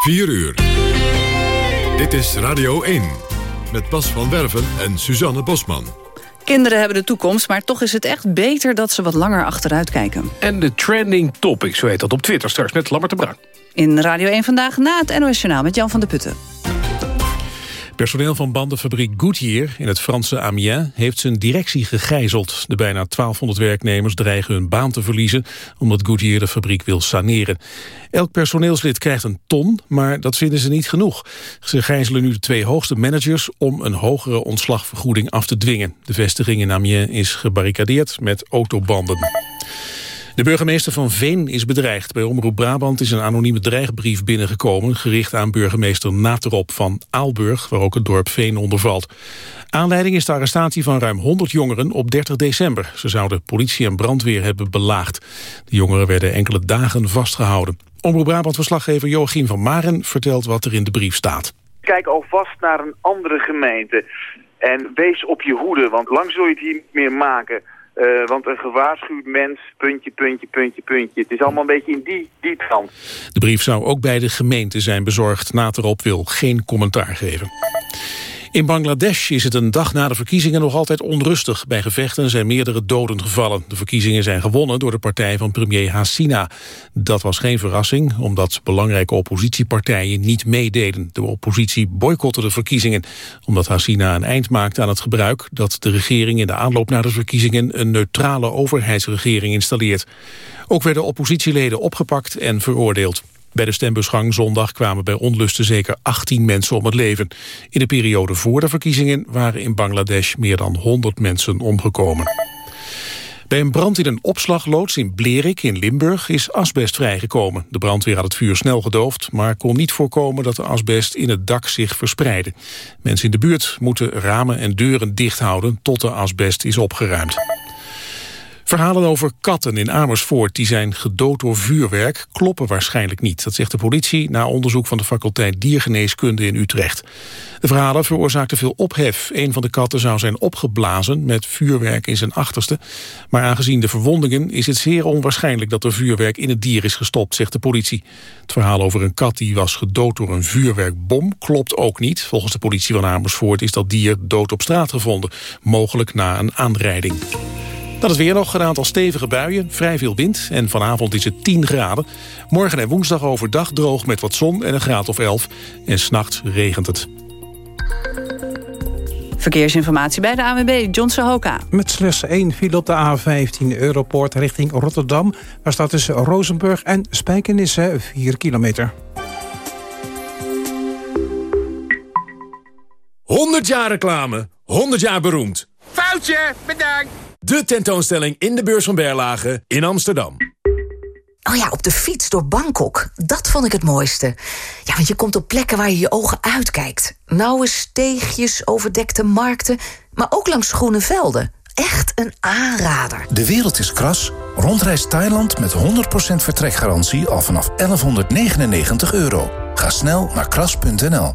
4 uur. Dit is Radio 1. Met Bas van Werven en Suzanne Bosman. Kinderen hebben de toekomst, maar toch is het echt beter dat ze wat langer achteruit kijken. En de trending topics, zo heet dat op Twitter straks met Lammert de Bruin. In Radio 1 Vandaag na het NOS Journaal met Jan van der Putten. Personeel van bandenfabriek Goodyear in het Franse Amiens heeft zijn directie gegijzeld. De bijna 1200 werknemers dreigen hun baan te verliezen omdat Goodyear de fabriek wil saneren. Elk personeelslid krijgt een ton, maar dat vinden ze niet genoeg. Ze gijzelen nu de twee hoogste managers om een hogere ontslagvergoeding af te dwingen. De vestiging in Amiens is gebarricadeerd met autobanden. De burgemeester van Veen is bedreigd. Bij Omroep Brabant is een anonieme dreigbrief binnengekomen... gericht aan burgemeester Naterop van Aalburg... waar ook het dorp Veen onder valt. Aanleiding is de arrestatie van ruim 100 jongeren op 30 december. Ze zouden politie en brandweer hebben belaagd. De jongeren werden enkele dagen vastgehouden. Omroep Brabant-verslaggever Joachim van Maren vertelt wat er in de brief staat. Kijk alvast naar een andere gemeente en wees op je hoede, want lang zul je het hier niet meer maken... Uh, want een gewaarschuwd mens, puntje, puntje, puntje, puntje. Het is allemaal een beetje in die, die trant. De brief zou ook bij de gemeente zijn bezorgd. Naterop wil geen commentaar geven. In Bangladesh is het een dag na de verkiezingen nog altijd onrustig. Bij gevechten zijn meerdere doden gevallen. De verkiezingen zijn gewonnen door de partij van premier Hasina. Dat was geen verrassing, omdat belangrijke oppositiepartijen niet meededen. De oppositie boycotte de verkiezingen, omdat Hasina een eind maakte aan het gebruik dat de regering in de aanloop naar de verkiezingen een neutrale overheidsregering installeert. Ook werden oppositieleden opgepakt en veroordeeld. Bij de stembusgang zondag kwamen bij onlusten zeker 18 mensen om het leven. In de periode voor de verkiezingen waren in Bangladesh meer dan 100 mensen omgekomen. Bij een brand in een opslagloods in Blerik in Limburg is asbest vrijgekomen. De brandweer had het vuur snel gedoofd, maar kon niet voorkomen dat de asbest in het dak zich verspreidde. Mensen in de buurt moeten ramen en deuren dicht houden tot de asbest is opgeruimd. Verhalen over katten in Amersfoort die zijn gedood door vuurwerk kloppen waarschijnlijk niet. Dat zegt de politie na onderzoek van de faculteit Diergeneeskunde in Utrecht. De verhalen veroorzaakten veel ophef. Een van de katten zou zijn opgeblazen met vuurwerk in zijn achterste. Maar aangezien de verwondingen is het zeer onwaarschijnlijk dat er vuurwerk in het dier is gestopt, zegt de politie. Het verhaal over een kat die was gedood door een vuurwerkbom klopt ook niet. Volgens de politie van Amersfoort is dat dier dood op straat gevonden. Mogelijk na een aanrijding. Dat is weer nog een aantal stevige buien, vrij veel wind en vanavond is het 10 graden. Morgen en woensdag overdag droog met wat zon en een graad of 11 en s'nachts regent het. Verkeersinformatie bij de ANWB, John Sahoka. Met slechts één file op de A15 Europoort richting Rotterdam. Waar staat tussen Rozenburg en Spijkenisse 4 kilometer. 100 jaar reclame, 100 jaar beroemd. Foutje, bedankt. De tentoonstelling in de beurs van Berlage in Amsterdam. Oh ja, op de fiets door Bangkok. Dat vond ik het mooiste. Ja, want je komt op plekken waar je je ogen uitkijkt. Nauwe steegjes, overdekte markten, maar ook langs groene velden. Echt een aanrader. De wereld is kras. Rondreis Thailand met 100% vertrekgarantie al vanaf 1199 euro. Ga snel naar kras.nl.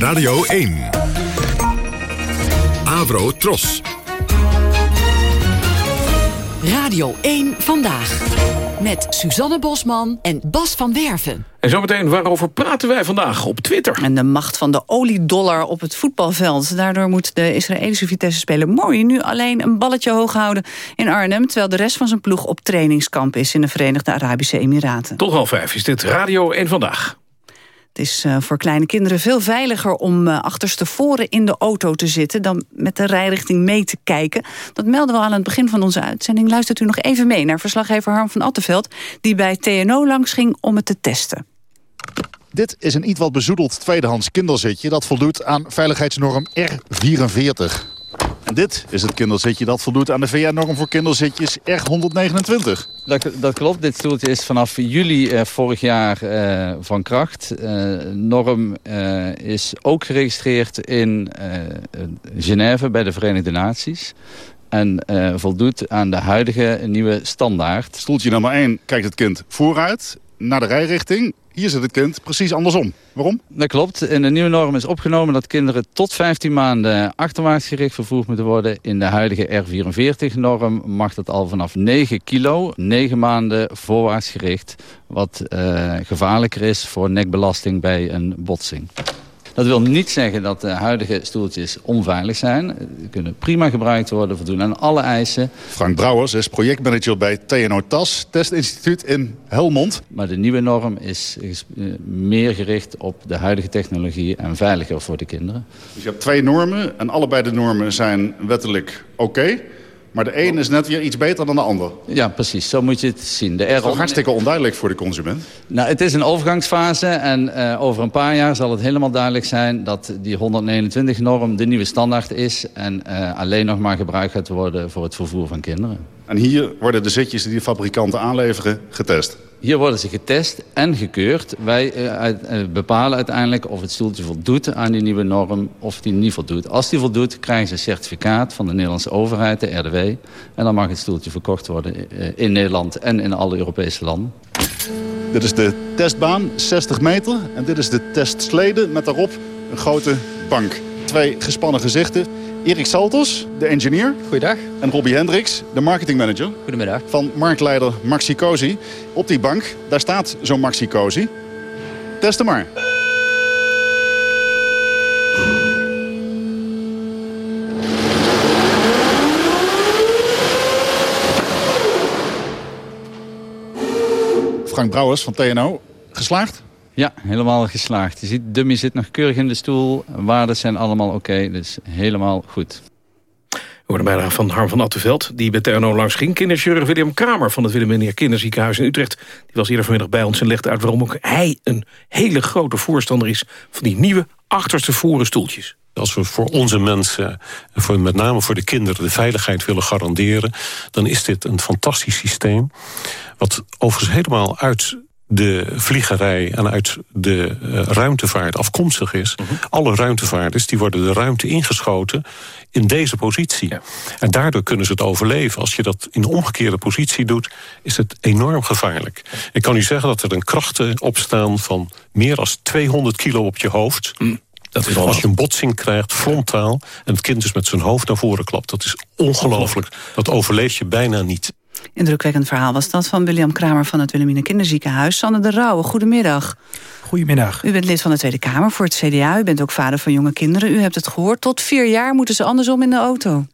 Radio 1. Avro Tros. Radio 1 Vandaag. Met Suzanne Bosman en Bas van Werven. En zometeen, waarover praten wij vandaag op Twitter? En de macht van de oliedollar op het voetbalveld. Daardoor moet de Israëlische Vitesse-speler mooi nu alleen een balletje hoog houden in Arnhem... terwijl de rest van zijn ploeg op trainingskamp is in de Verenigde Arabische Emiraten. Tot half vijf is dit Radio 1 Vandaag. Het is uh, voor kleine kinderen veel veiliger om uh, achterstevoren in de auto te zitten... dan met de rijrichting mee te kijken. Dat melden we al aan het begin van onze uitzending. Luistert u nog even mee naar verslaggever Harm van Attenveld... die bij TNO langs ging om het te testen. Dit is een iets wat bezoedeld tweedehands kinderzitje... dat voldoet aan veiligheidsnorm R44. Dit is het kinderzitje dat voldoet aan de VN-norm voor kinderzitjes R129. Dat, dat, klopt. Dit stoeltje is vanaf juli eh, vorig jaar eh, van kracht. Uh, norm uh, is ook geregistreerd in Genève bij de Verenigde Naties. En voldoet aan de huidige nieuwe standaard. Stoeltje nummer 1 kijkt het kind vooruit naar de rijrichting. Hier zit het kind precies andersom. Waarom? Dat klopt. In de nieuwe norm is opgenomen dat kinderen tot 15 maanden achterwaarts gericht vervoerd moeten worden. In de huidige R44-norm mag dat al vanaf 9 kilo, 9 maanden voorwaarts gericht. Wat uh, gevaarlijker is voor nekbelasting bij een botsing. Dat wil niet zeggen dat de huidige stoeltjes onveilig zijn. Ze kunnen prima gebruikt worden, voldoen aan alle eisen. Frank Brouwers is projectmanager bij TNO TAS, testinstituut in Helmond. Maar de nieuwe norm is, eh, meer gericht op de huidige technologie en veiliger voor de kinderen. Dus je hebt twee normen en allebei de normen zijn wettelijk oké. Maar de een is net weer iets beter dan de ander. Ja, precies. Zo moet je het zien. De dat is hartstikke onduidelijk voor de consument. Nou, het is een overgangsfase. En uh, over een paar jaar zal het helemaal duidelijk zijn... dat die 129-norm de nieuwe standaard is... en uh, alleen nog maar gebruikt gaat worden voor het vervoer van kinderen. En hier worden de zitjes die de fabrikanten aanleveren getest? Hier worden ze getest en gekeurd. Wij uh, bepalen uiteindelijk of het stoeltje voldoet aan die nieuwe norm of die niet voldoet. Als die voldoet, krijgen ze een certificaat van de Nederlandse overheid, de RDW. En dan mag het stoeltje verkocht worden uh, in Nederland en in alle Europese landen. Dit is de testbaan, 60 meter. En dit is de testslede met daarop een grote bank. Twee gespannen gezichten. Erik Saltos, de engineer. Goeiedag. En Robbie Hendricks, de marketingmanager. Goedemiddag. Van marktleider Maxi Cosi. Op die bank, daar staat zo'n Maxi Cosi. Testen maar. Frank Brouwers van TNO, geslaagd? Ja, helemaal geslaagd. Je ziet, dummy zit nog keurig in de stoel. Waarden zijn allemaal oké, okay, dus helemaal goed. We hoorden bijna van Harm van Attenveld, die bij TNO langs ging. Kinderchirurg William Kramer van het Willem en Kinderziekenhuis in Utrecht... die was eerder vanmiddag bij ons en legde uit waarom ook hij een hele grote voorstander is... van die nieuwe achterste voren stoeltjes. Als we voor onze mensen, voor, met name voor de kinderen... de veiligheid willen garanderen, dan is dit een fantastisch systeem... wat overigens helemaal uit de vliegerij en uit de uh, ruimtevaart afkomstig is. Mm -hmm. Alle ruimtevaarders die worden de ruimte ingeschoten in deze positie. Ja. En daardoor kunnen ze het overleven. Als je dat in de omgekeerde positie doet, is het enorm gevaarlijk. Ik kan u zeggen dat er een krachten opstaan van meer dan 200 kilo op je hoofd... Mm. Dat is Als je een botsing krijgt, frontaal... en het kind dus met zijn hoofd naar voren klapt. Dat is ongelooflijk. Dat overleef je bijna niet. Indrukwekkend verhaal was dat van William Kramer van het Wilhelmina Kinderziekenhuis. Sanne de Rauwe, goedemiddag. Goedemiddag. U bent lid van de Tweede Kamer voor het CDA. U bent ook vader van jonge kinderen. U hebt het gehoord. Tot vier jaar moeten ze andersom in de auto.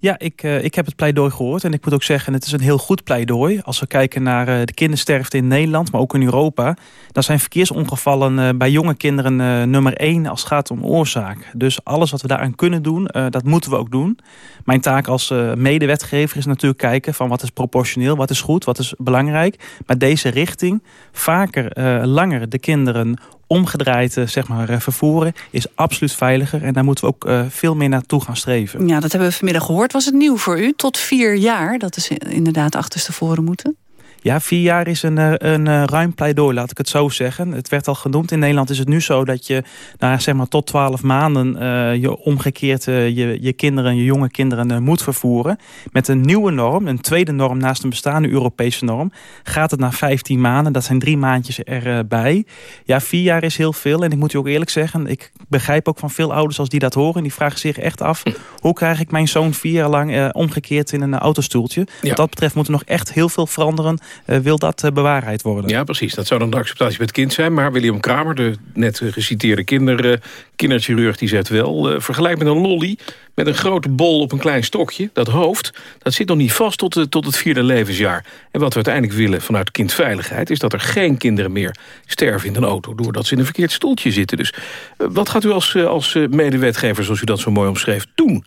Ja, ik, uh, ik heb het pleidooi gehoord. En ik moet ook zeggen, het is een heel goed pleidooi. Als we kijken naar uh, de kindersterfte in Nederland, maar ook in Europa... dan zijn verkeersongevallen uh, bij jonge kinderen nummer één als het gaat om oorzaak. Dus alles wat we daaraan kunnen doen, dat moeten we ook doen. Mijn taak als medewetgever is natuurlijk kijken van wat is proportioneel... wat is goed, wat is belangrijk. Maar deze richting, vaker langer de kinderen omgedraaid zeg maar, vervoeren is absoluut veiliger. En daar moeten we ook uh, veel meer naartoe gaan streven. Ja, dat hebben we vanmiddag gehoord. Was het nieuw voor u? Tot vier jaar, dat is inderdaad achterstevoren moeten? Ja, vier jaar is een, een, een ruim pleidooi, laat ik het zo zeggen. Het werd al genoemd. In Nederland is het nu zo dat je nou, zeg maar tot twaalf maanden... Uh, je omgekeerd uh, je, je kinderen, je jonge kinderen uh, moet vervoeren. Met een nieuwe norm, een tweede norm naast een bestaande Europese norm... gaat het naar 15 maanden. Dat zijn drie maandjes erbij. Ja, vier jaar is heel veel. En ik moet u ook eerlijk zeggen... ik begrijp ook van veel ouders als die dat horen... die vragen zich echt af... hoe krijg ik mijn zoon vier jaar lang omgekeerd in een autostoeltje? Wat dat betreft moet er nog echt heel veel veranderen wil dat uh, bewaarheid worden. Ja, precies. Dat zou dan de acceptatie met het kind zijn. Maar William Kramer, de net geciteerde kinder, kinderchirurg... die zegt wel, uh, vergelijk met een lolly... met een grote bol op een klein stokje. Dat hoofd, dat zit nog niet vast tot, tot het vierde levensjaar. En wat we uiteindelijk willen vanuit kindveiligheid... is dat er geen kinderen meer sterven in een auto... doordat ze in een verkeerd stoeltje zitten. Dus wat gaat u als, als medewetgever, zoals u dat zo mooi omschreef, doen?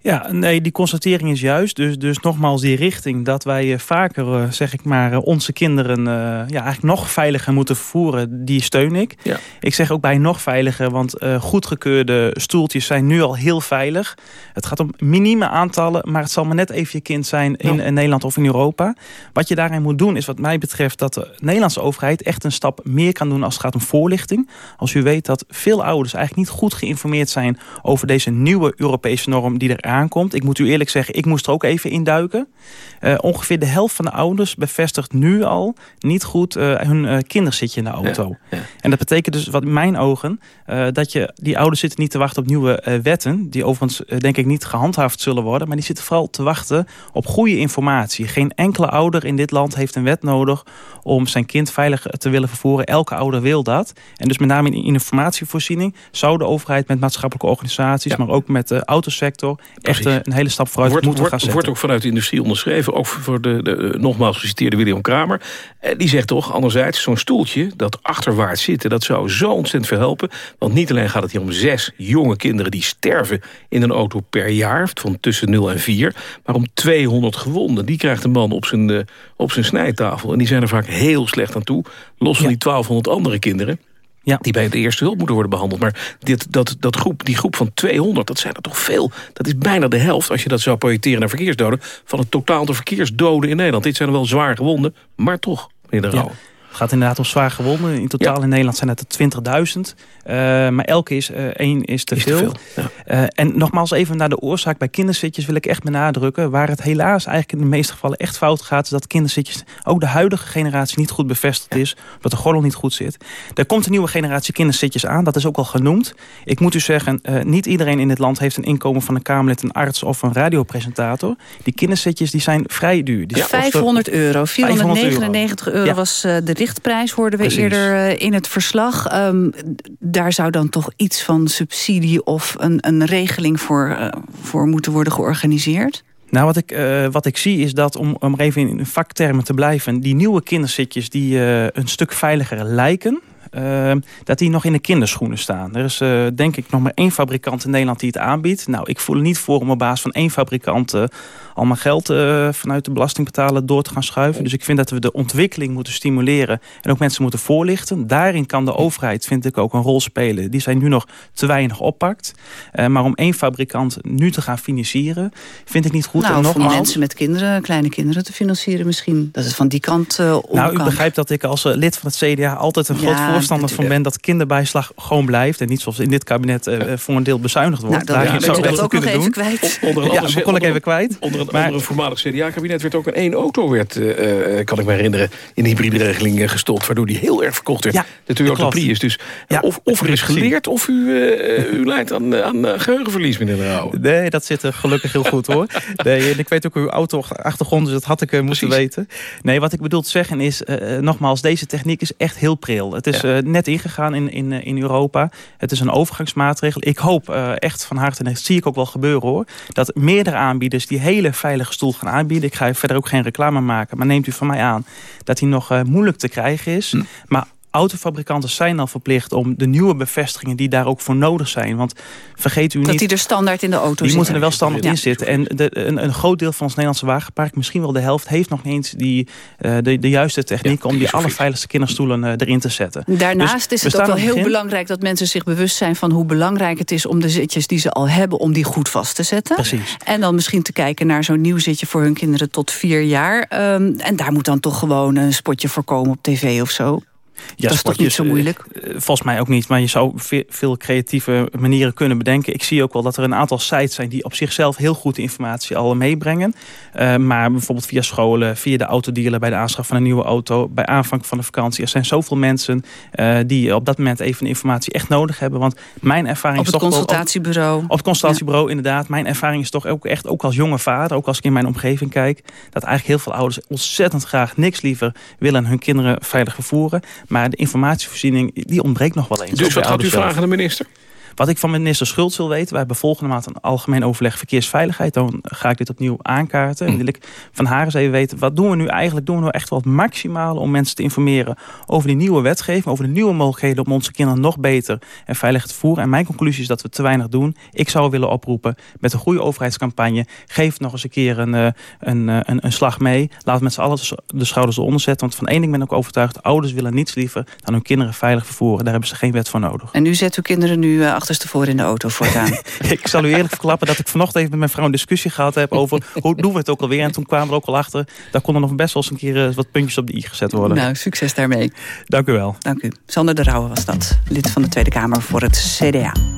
Ja, nee, die constatering is juist. Dus, dus nogmaals die richting dat wij eh, vaker, eh, zeg ik maar, eh, onze kinderen ja, eigenlijk nog veiliger moeten vervoeren, die steun ik. Ja. Ik zeg ook bij nog veiliger, want uh, goedgekeurde stoeltjes zijn nu al heel veilig. Het gaat om minieme aantallen, maar het zal maar net even je kind zijn in, in Nederland of in Europa. Wat je daarin moet doen is wat mij betreft dat de Nederlandse overheid echt een stap meer kan doen als het gaat om voorlichting. Als u weet dat veel ouders eigenlijk niet goed geïnformeerd zijn over deze nieuwe Europese norm die er aankomt. Ik moet u eerlijk zeggen, ik moest er ook even induiken. Uh, ongeveer de helft van de ouders bevestigt nu al niet goed uh, hun uh, kinderzitje in de auto. En dat betekent dus, wat in mijn ogen, dat je die ouders zitten niet te wachten op nieuwe wetten. Die overigens denk ik niet gehandhaafd zullen worden. Maar die zitten vooral te wachten op goede informatie. Geen enkele ouder in dit land heeft een wet nodig om zijn kind veilig te willen vervoeren. Elke ouder wil dat. En dus met name in informatievoorziening zou de overheid met maatschappelijke organisaties, maar ook met de autosector echt eh, een hele stap vooruit wordt, moeten wordt, gaan zetten. Wordt ook vanuit de industrie onderschreven, ook voor de, de nogmaals geciteerde William Kramer. Eh, die zegt toch, anderzijds, zo'n stoeltje, dat achterwaarts zitten, dat zou zo ontzettend veel helpen. Want niet alleen gaat het hier om zes jonge kinderen die sterven in een auto per jaar, van tussen 0 en 4, maar om 200 gewonden. Die krijgt een man op zijn, op zijn snijtafel. En die zijn er vaak heel slecht aan toe, los van die 1200 andere kinderen. Ja. die bij de eerste hulp moeten worden behandeld. Maar dit, dat, dat groep, die groep van 200, dat zijn er toch veel. Dat is bijna de helft, als je dat zou projecteren naar verkeersdoden... van het totaal de verkeersdoden in Nederland. Dit zijn wel zwaar gewonden, maar toch, meneer de Rauw. Gaat inderdaad om zwaar gewonden. In totaal in Nederland zijn het er 20.000. Uh, maar elke is, uh, één is te veel. Te veel ja. uh, en nogmaals even naar de oorzaak. Bij kinderzitjes wil ik echt benadrukken. Waar het helaas eigenlijk in de meeste gevallen echt fout gaat... is dat kinderzitjes, ook de huidige generatie niet goed bevestigd is. Dat de gordel niet goed zit. Er komt een nieuwe generatie kinderzitjes aan. Dat is ook al genoemd. Ik moet u zeggen, niet iedereen in dit land heeft een inkomen van een Kamerlid, een arts of een radiopresentator. Die kinderzitjes die zijn vrij duur. Die 500 euro. 499 euro, euro was de richtprijs, hoorden we Precies. eerder in het verslag. Um, daar zou dan toch iets van subsidie of een, een regeling voor, uh, voor moeten worden georganiseerd? Nou, wat ik, uh, wat ik zie is dat, om, om even in vaktermen te blijven... die nieuwe kinderzitjes die uh, een stuk veiliger lijken... Uh, dat die nog in de kinderschoenen staan. Er is uh, denk ik nog maar één fabrikant in Nederland die het aanbiedt. Nou, ik voel er niet voor om op basis van één fabrikant... Uh, al mijn geld uh, vanuit de belastingbetaler door te gaan schuiven. Dus ik vind dat we de ontwikkeling moeten stimuleren... en ook mensen moeten voorlichten. Daarin kan de overheid, vind ik, ook een rol spelen... die zij nu nog te weinig oppakt. maar om één fabrikant nu te gaan financieren... vind ik niet goed. Nou, en nogmaals, mensen met kinderen, kleine kinderen te financieren misschien. Dat is van die kant uh, Nou, u begrijpt dat ik als lid van het CDA altijd een ja, groot voorstander van ben... dat kinderbijslag gewoon blijft. En niet zoals in dit kabinet uh, voor een deel bezuinigd wordt. Nou, Daar ja, zou dat ook nog even doen. kwijt. Onder een ja, dat kon ik even kwijt. Onder een, maar, onder een voormalig CDA-kabinet werd ook een één auto, werd, uh, kan ik me herinneren... in de hybride regeling gestopt, waardoor die heel erg verkocht werd. Ja, de Toyota Prius. Dus ja, of, of er is geleerd, of u, u leidt aan, aan geheugenverlies, meneer de Rauwe. Nee, dat zit er gelukkig heel goed, hoor. Nee, en ik weet ook uw auto-achtergrond, dus dat had ik moeten weten. Nee, wat ik bedoel te zeggen is, nogmaals, deze techniek is echt heel pril. Het is net ingegaan in, in, in Europa. Het is een overgangsmaatregel. Ik hoop uh, echt van harte, en dat zie ik ook wel gebeuren hoor... dat meerdere aanbieders die hele veilige stoel gaan aanbieden. Ik ga verder ook geen reclame maken, maar neemt u van mij aan... dat die nog uh, moeilijk te krijgen is. Hm. Maar autofabrikanten zijn al verplicht om de nieuwe bevestigingen die daar ook voor nodig zijn. Want vergeet u niet... Dat die er standaard in de auto Die moeten er wel standaard in zitten. En de, een, een, groot deel van ons Nederlandse wagenpark, misschien wel de helft, heeft nog niet eens die, uh, de, de juiste techniek ja, om die allerveiligste kinderstoelen uh, erin te zetten. Daarnaast dus is het ook wel heel belangrijk dat mensen zich bewust zijn van hoe belangrijk het is om de zitjes die ze al hebben, om die goed vast te zetten. Precies. En dan misschien te kijken naar zo'n nieuw zitje voor hun kinderen tot vier jaar. Um, en daar moet dan toch gewoon een spotje voor komen op tv of zo. Ja, dat is toch niet zo moeilijk? Uh, volgens mij ook niet, maar je zou veel, creatieve manieren kunnen bedenken. Ik zie ook wel dat er een aantal sites zijn die op zichzelf heel goed de informatie al meebrengen. Uh, maar bijvoorbeeld via scholen, via de autodealer bij de aanschaf van een nieuwe auto, bij aanvang van de vakantie. Er zijn zoveel mensen uh, die op dat moment even informatie echt nodig hebben. Want mijn ervaring op is toch toch consultatiebureau. Op, op het consultatiebureau ja. inderdaad. Mijn ervaring is toch ook echt, ook als jonge vader, ook als ik in mijn omgeving kijk, dat eigenlijk heel veel ouders ontzettend graag niks liever willen hun kinderen veilig vervoeren. Maar de informatievoorziening die ontbreekt nog wel eens. Dus wat gaat u vragen aan de minister? Wat ik van minister Schultz wil weten... wij hebben volgende maand een algemeen overleg verkeersveiligheid. Dan ga ik dit opnieuw aankaarten. En wil ik van haar eens even weten... wat doen we nu eigenlijk? Doen we nou echt wel het maximale om mensen te informeren... over die nieuwe wetgeving, over de nieuwe mogelijkheden... om onze kinderen nog beter en veiliger te voeren? En mijn conclusie is dat we te weinig doen. Ik zou willen oproepen met een goede overheidscampagne... geef nog eens een keer een, een, een, een slag mee. Laat met z'n allen de schouders eronder zetten. Want van één ding ben ik overtuigd... ouders willen niets liever dan hun kinderen veilig vervoeren. Daar hebben ze geen wet voor nodig. En u zet uw kinderen nu uh, achterstevoren in de auto voortaan? ik zal u eerlijk verklappen dat ik vanochtend even met mijn vrouw een discussie gehad heb... over hoe doen we het ook alweer. En toen kwamen we er ook al achter... daar konden nog best wel eens een keer uh, wat puntjes op de i gezet worden. Nou, succes daarmee. Dank u wel. Dank u. Sander de Rauwe was dat. Lid van de Tweede Kamer voor het CDA.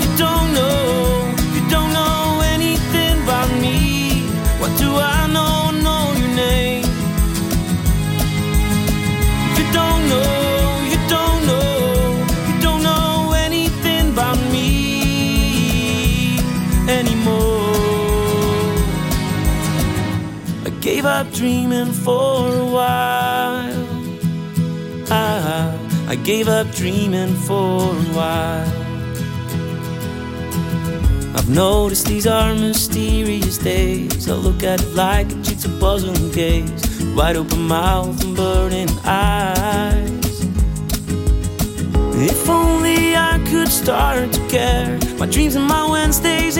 dreaming for a while. I, I gave up dreaming for a while. I've noticed these are mysterious days. I look at it like it's a puzzle gaze. Wide open mouth and burning eyes. If only I could start to care. My dreams and my Wednesdays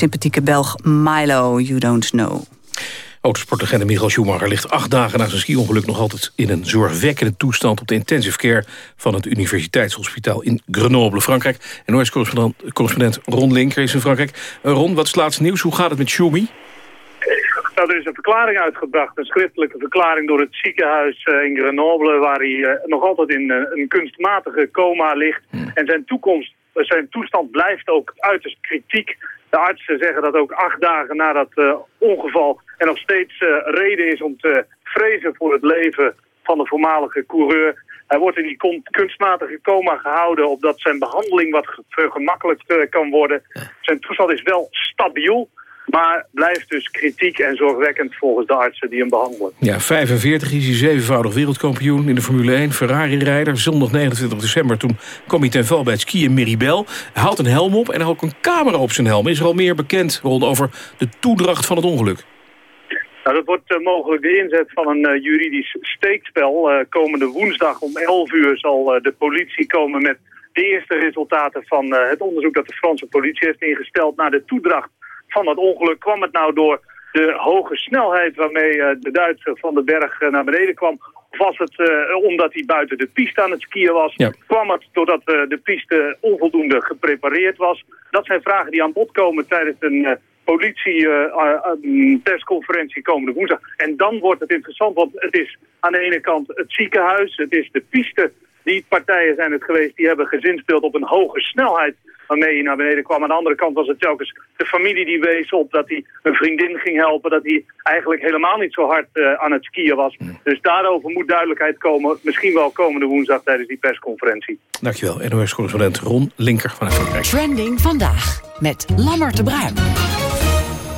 Sympathieke Belg Milo, You Don't Know. Autosportlegende Michael Schumacher ligt acht dagen na zijn ski-ongeluk... nog altijd in een zorgwekkende toestand op de intensive care... van het Universiteitshospitaal in Grenoble, Frankrijk. En correspondent correspondent Ron Linker is in Frankrijk. Eh, Ron, wat is het laatste nieuws? Hoe gaat het met Schumi? Nou, er is een verklaring uitgebracht, een schriftelijke verklaring door het ziekenhuis eh, in Grenoble, waar hij eh, nog altijd in een kunstmatige coma ligt. En zijn toekomst, zijn toestand blijft ook uiterst kritiek. De artsen zeggen dat ook acht dagen na dat eh, ongeval er nog steeds eh, reden is om te vrezen voor het leven van de voormalige coureur. Hij wordt in die kunstmatige coma gehouden opdat zijn behandeling wat ge- vergemakkelijkt eh, kan worden. Zijn toestand is wel stabiel, maar blijft dus kritiek en zorgwekkend volgens de artsen die hem behandelen. Ja, 45 is hij zevenvoudig wereldkampioen in de Formule 1. Ferrari-rijder. Zondag 29 december, toen kwam hij ten val bij het skiën in Miribel. Hij houdt een helm op en ook een camera op zijn helm. Is er al meer bekend, Ron, over de toedracht van het ongeluk? Nou, dat wordt eh, mogelijk de inzet van een eh, juridisch steekspel. Eh, komende woensdag om 11 uur zal de politie komen met de eerste resultaten van het onderzoek dat de Franse politie heeft ingesteld naar de toedracht van dat ongeluk. Kwam het nou door de hoge snelheid waarmee eh, de Duitser van de berg eh, naar beneden kwam? Of was het eh, omdat hij buiten de piste aan het skiën was? Kwam het doordat de piste onvoldoende geprepareerd was? Dat zijn vragen die aan bod komen tijdens een eh, politie eh, eh, een persconferentie komende woensdag. En dan wordt het interessant, want het is aan de ene kant het ziekenhuis, het is de piste. Die partijen zijn het geweest die hebben gezinspeeld op een hoge snelheid waarmee hij naar beneden kwam. Aan de andere kant was het telkens de familie die wees op dat hij een vriendin ging helpen. Dat hij eigenlijk helemaal niet zo hard uh, aan het skiën was. Dus daarover moet duidelijkheid komen. Misschien wel komende woensdag tijdens die persconferentie. Dankjewel, NOS-correspondent Ron Linker van Frankrijk. Trending vandaag met Lammert de Bruin.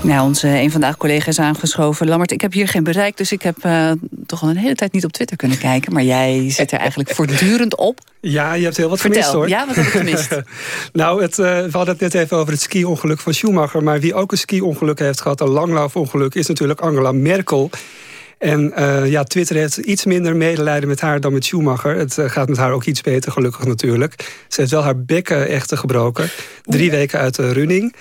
Nou, onze een vandaag collega is aangeschoven. Lammert, ik heb hier geen bereik, dus ik heb uh, toch al een hele tijd niet op Twitter kunnen kijken. Maar jij zit er eigenlijk voortdurend op. Ja, je hebt heel wat Vertel. gemist hoor. Ja, wat heb ik gemist? nou, het, uh, we hadden het net even over het ski-ongeluk van Schumacher. Maar wie ook een ski-ongeluk heeft gehad, een langlaufongeluk, is natuurlijk Angela Merkel. En uh, ja, Twitter heeft iets minder medelijden met haar dan met Schumacher. Het uh, gaat met haar ook iets beter, gelukkig natuurlijk. Ze heeft wel haar bekken echt gebroken. Drie weken uit de running.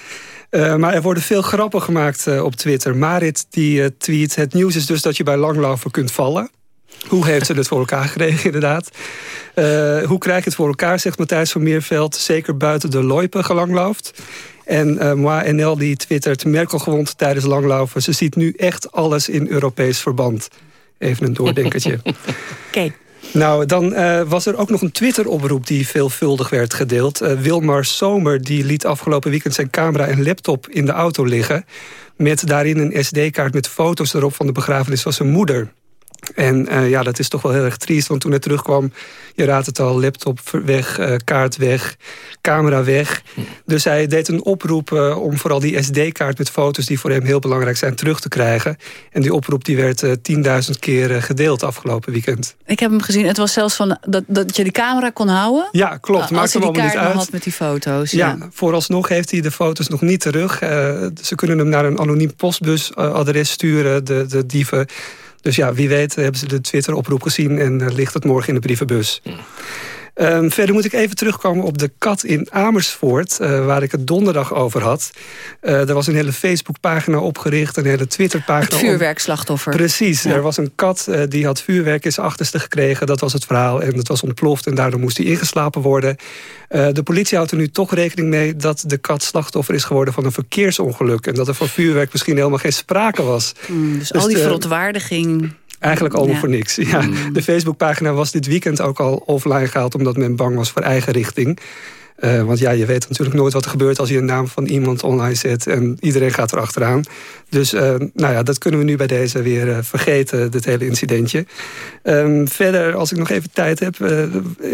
Uh, maar er worden veel grappen gemaakt uh, op Twitter. Marit die uh, tweet, het nieuws is dus dat je bij langlaufen kunt vallen. Hoe heeft ze het voor elkaar gekregen, inderdaad? hoe krijg je het voor elkaar, zegt Matthijs van Meerveld. Zeker buiten de loipen gelanglauft. En uh, Moi NL die twittert Merkel gewond tijdens langlaufen. Ze ziet nu echt alles in Europees verband. Even een doordenkertje. Oké. Nou, dan uh, was er ook nog een Twitter-oproep die veelvuldig werd gedeeld. Uh, Wilmar Somer die liet afgelopen weekend zijn camera en laptop in de auto liggen... met daarin een SD-kaart met foto's erop van de begrafenis van zijn moeder. En uh, ja, dat is toch wel heel erg triest, want toen hij terugkwam... je raadt het al, laptop weg, uh, kaart weg, camera weg. Dus hij deed een oproep uh, om vooral die SD-kaart met foto's... die voor hem heel belangrijk zijn, terug te krijgen. En die oproep die werd 10.000 keer gedeeld afgelopen weekend. Ik heb hem gezien, het was zelfs van dat, dat je die camera kon houden? Ja, klopt. Nou, als hij die kaart had met die foto's. Ja, ja, vooralsnog heeft hij de foto's nog niet terug. ze kunnen hem naar een anoniem postbusadres sturen, de, de dieven... Dus ja, wie weet hebben ze de Twitter-oproep gezien... en uh, ligt het morgen in de brievenbus. Um, verder moet ik even terugkomen op de kat in Amersfoort... Uh, waar ik het donderdag over had. Uh, er was een hele Facebookpagina opgericht, een hele Twitterpagina. Het vuurwerkslachtoffer. Precies, ja. er was een kat uh, die had vuurwerk in zijn achterste gekregen. Dat was het verhaal en het was ontploft en daardoor moest hij ingeslapen worden. de politie houdt er nu toch rekening mee dat de kat slachtoffer is geworden van een verkeersongeluk. En dat er van vuurwerk misschien helemaal geen sprake was. Mm, dus, dus, al die verontwaardiging... Eigenlijk allemaal ja. voor niks. Ja, de Facebookpagina was dit weekend ook al offline gehaald... omdat men bang was voor eigen richting. Uh, want ja, je weet natuurlijk nooit wat er gebeurt... als je een naam van iemand online zet en iedereen gaat erachteraan. Dus uh, nou ja, dat kunnen we nu bij deze weer uh, vergeten, dit hele incidentje. Um, verder, als ik nog even tijd heb...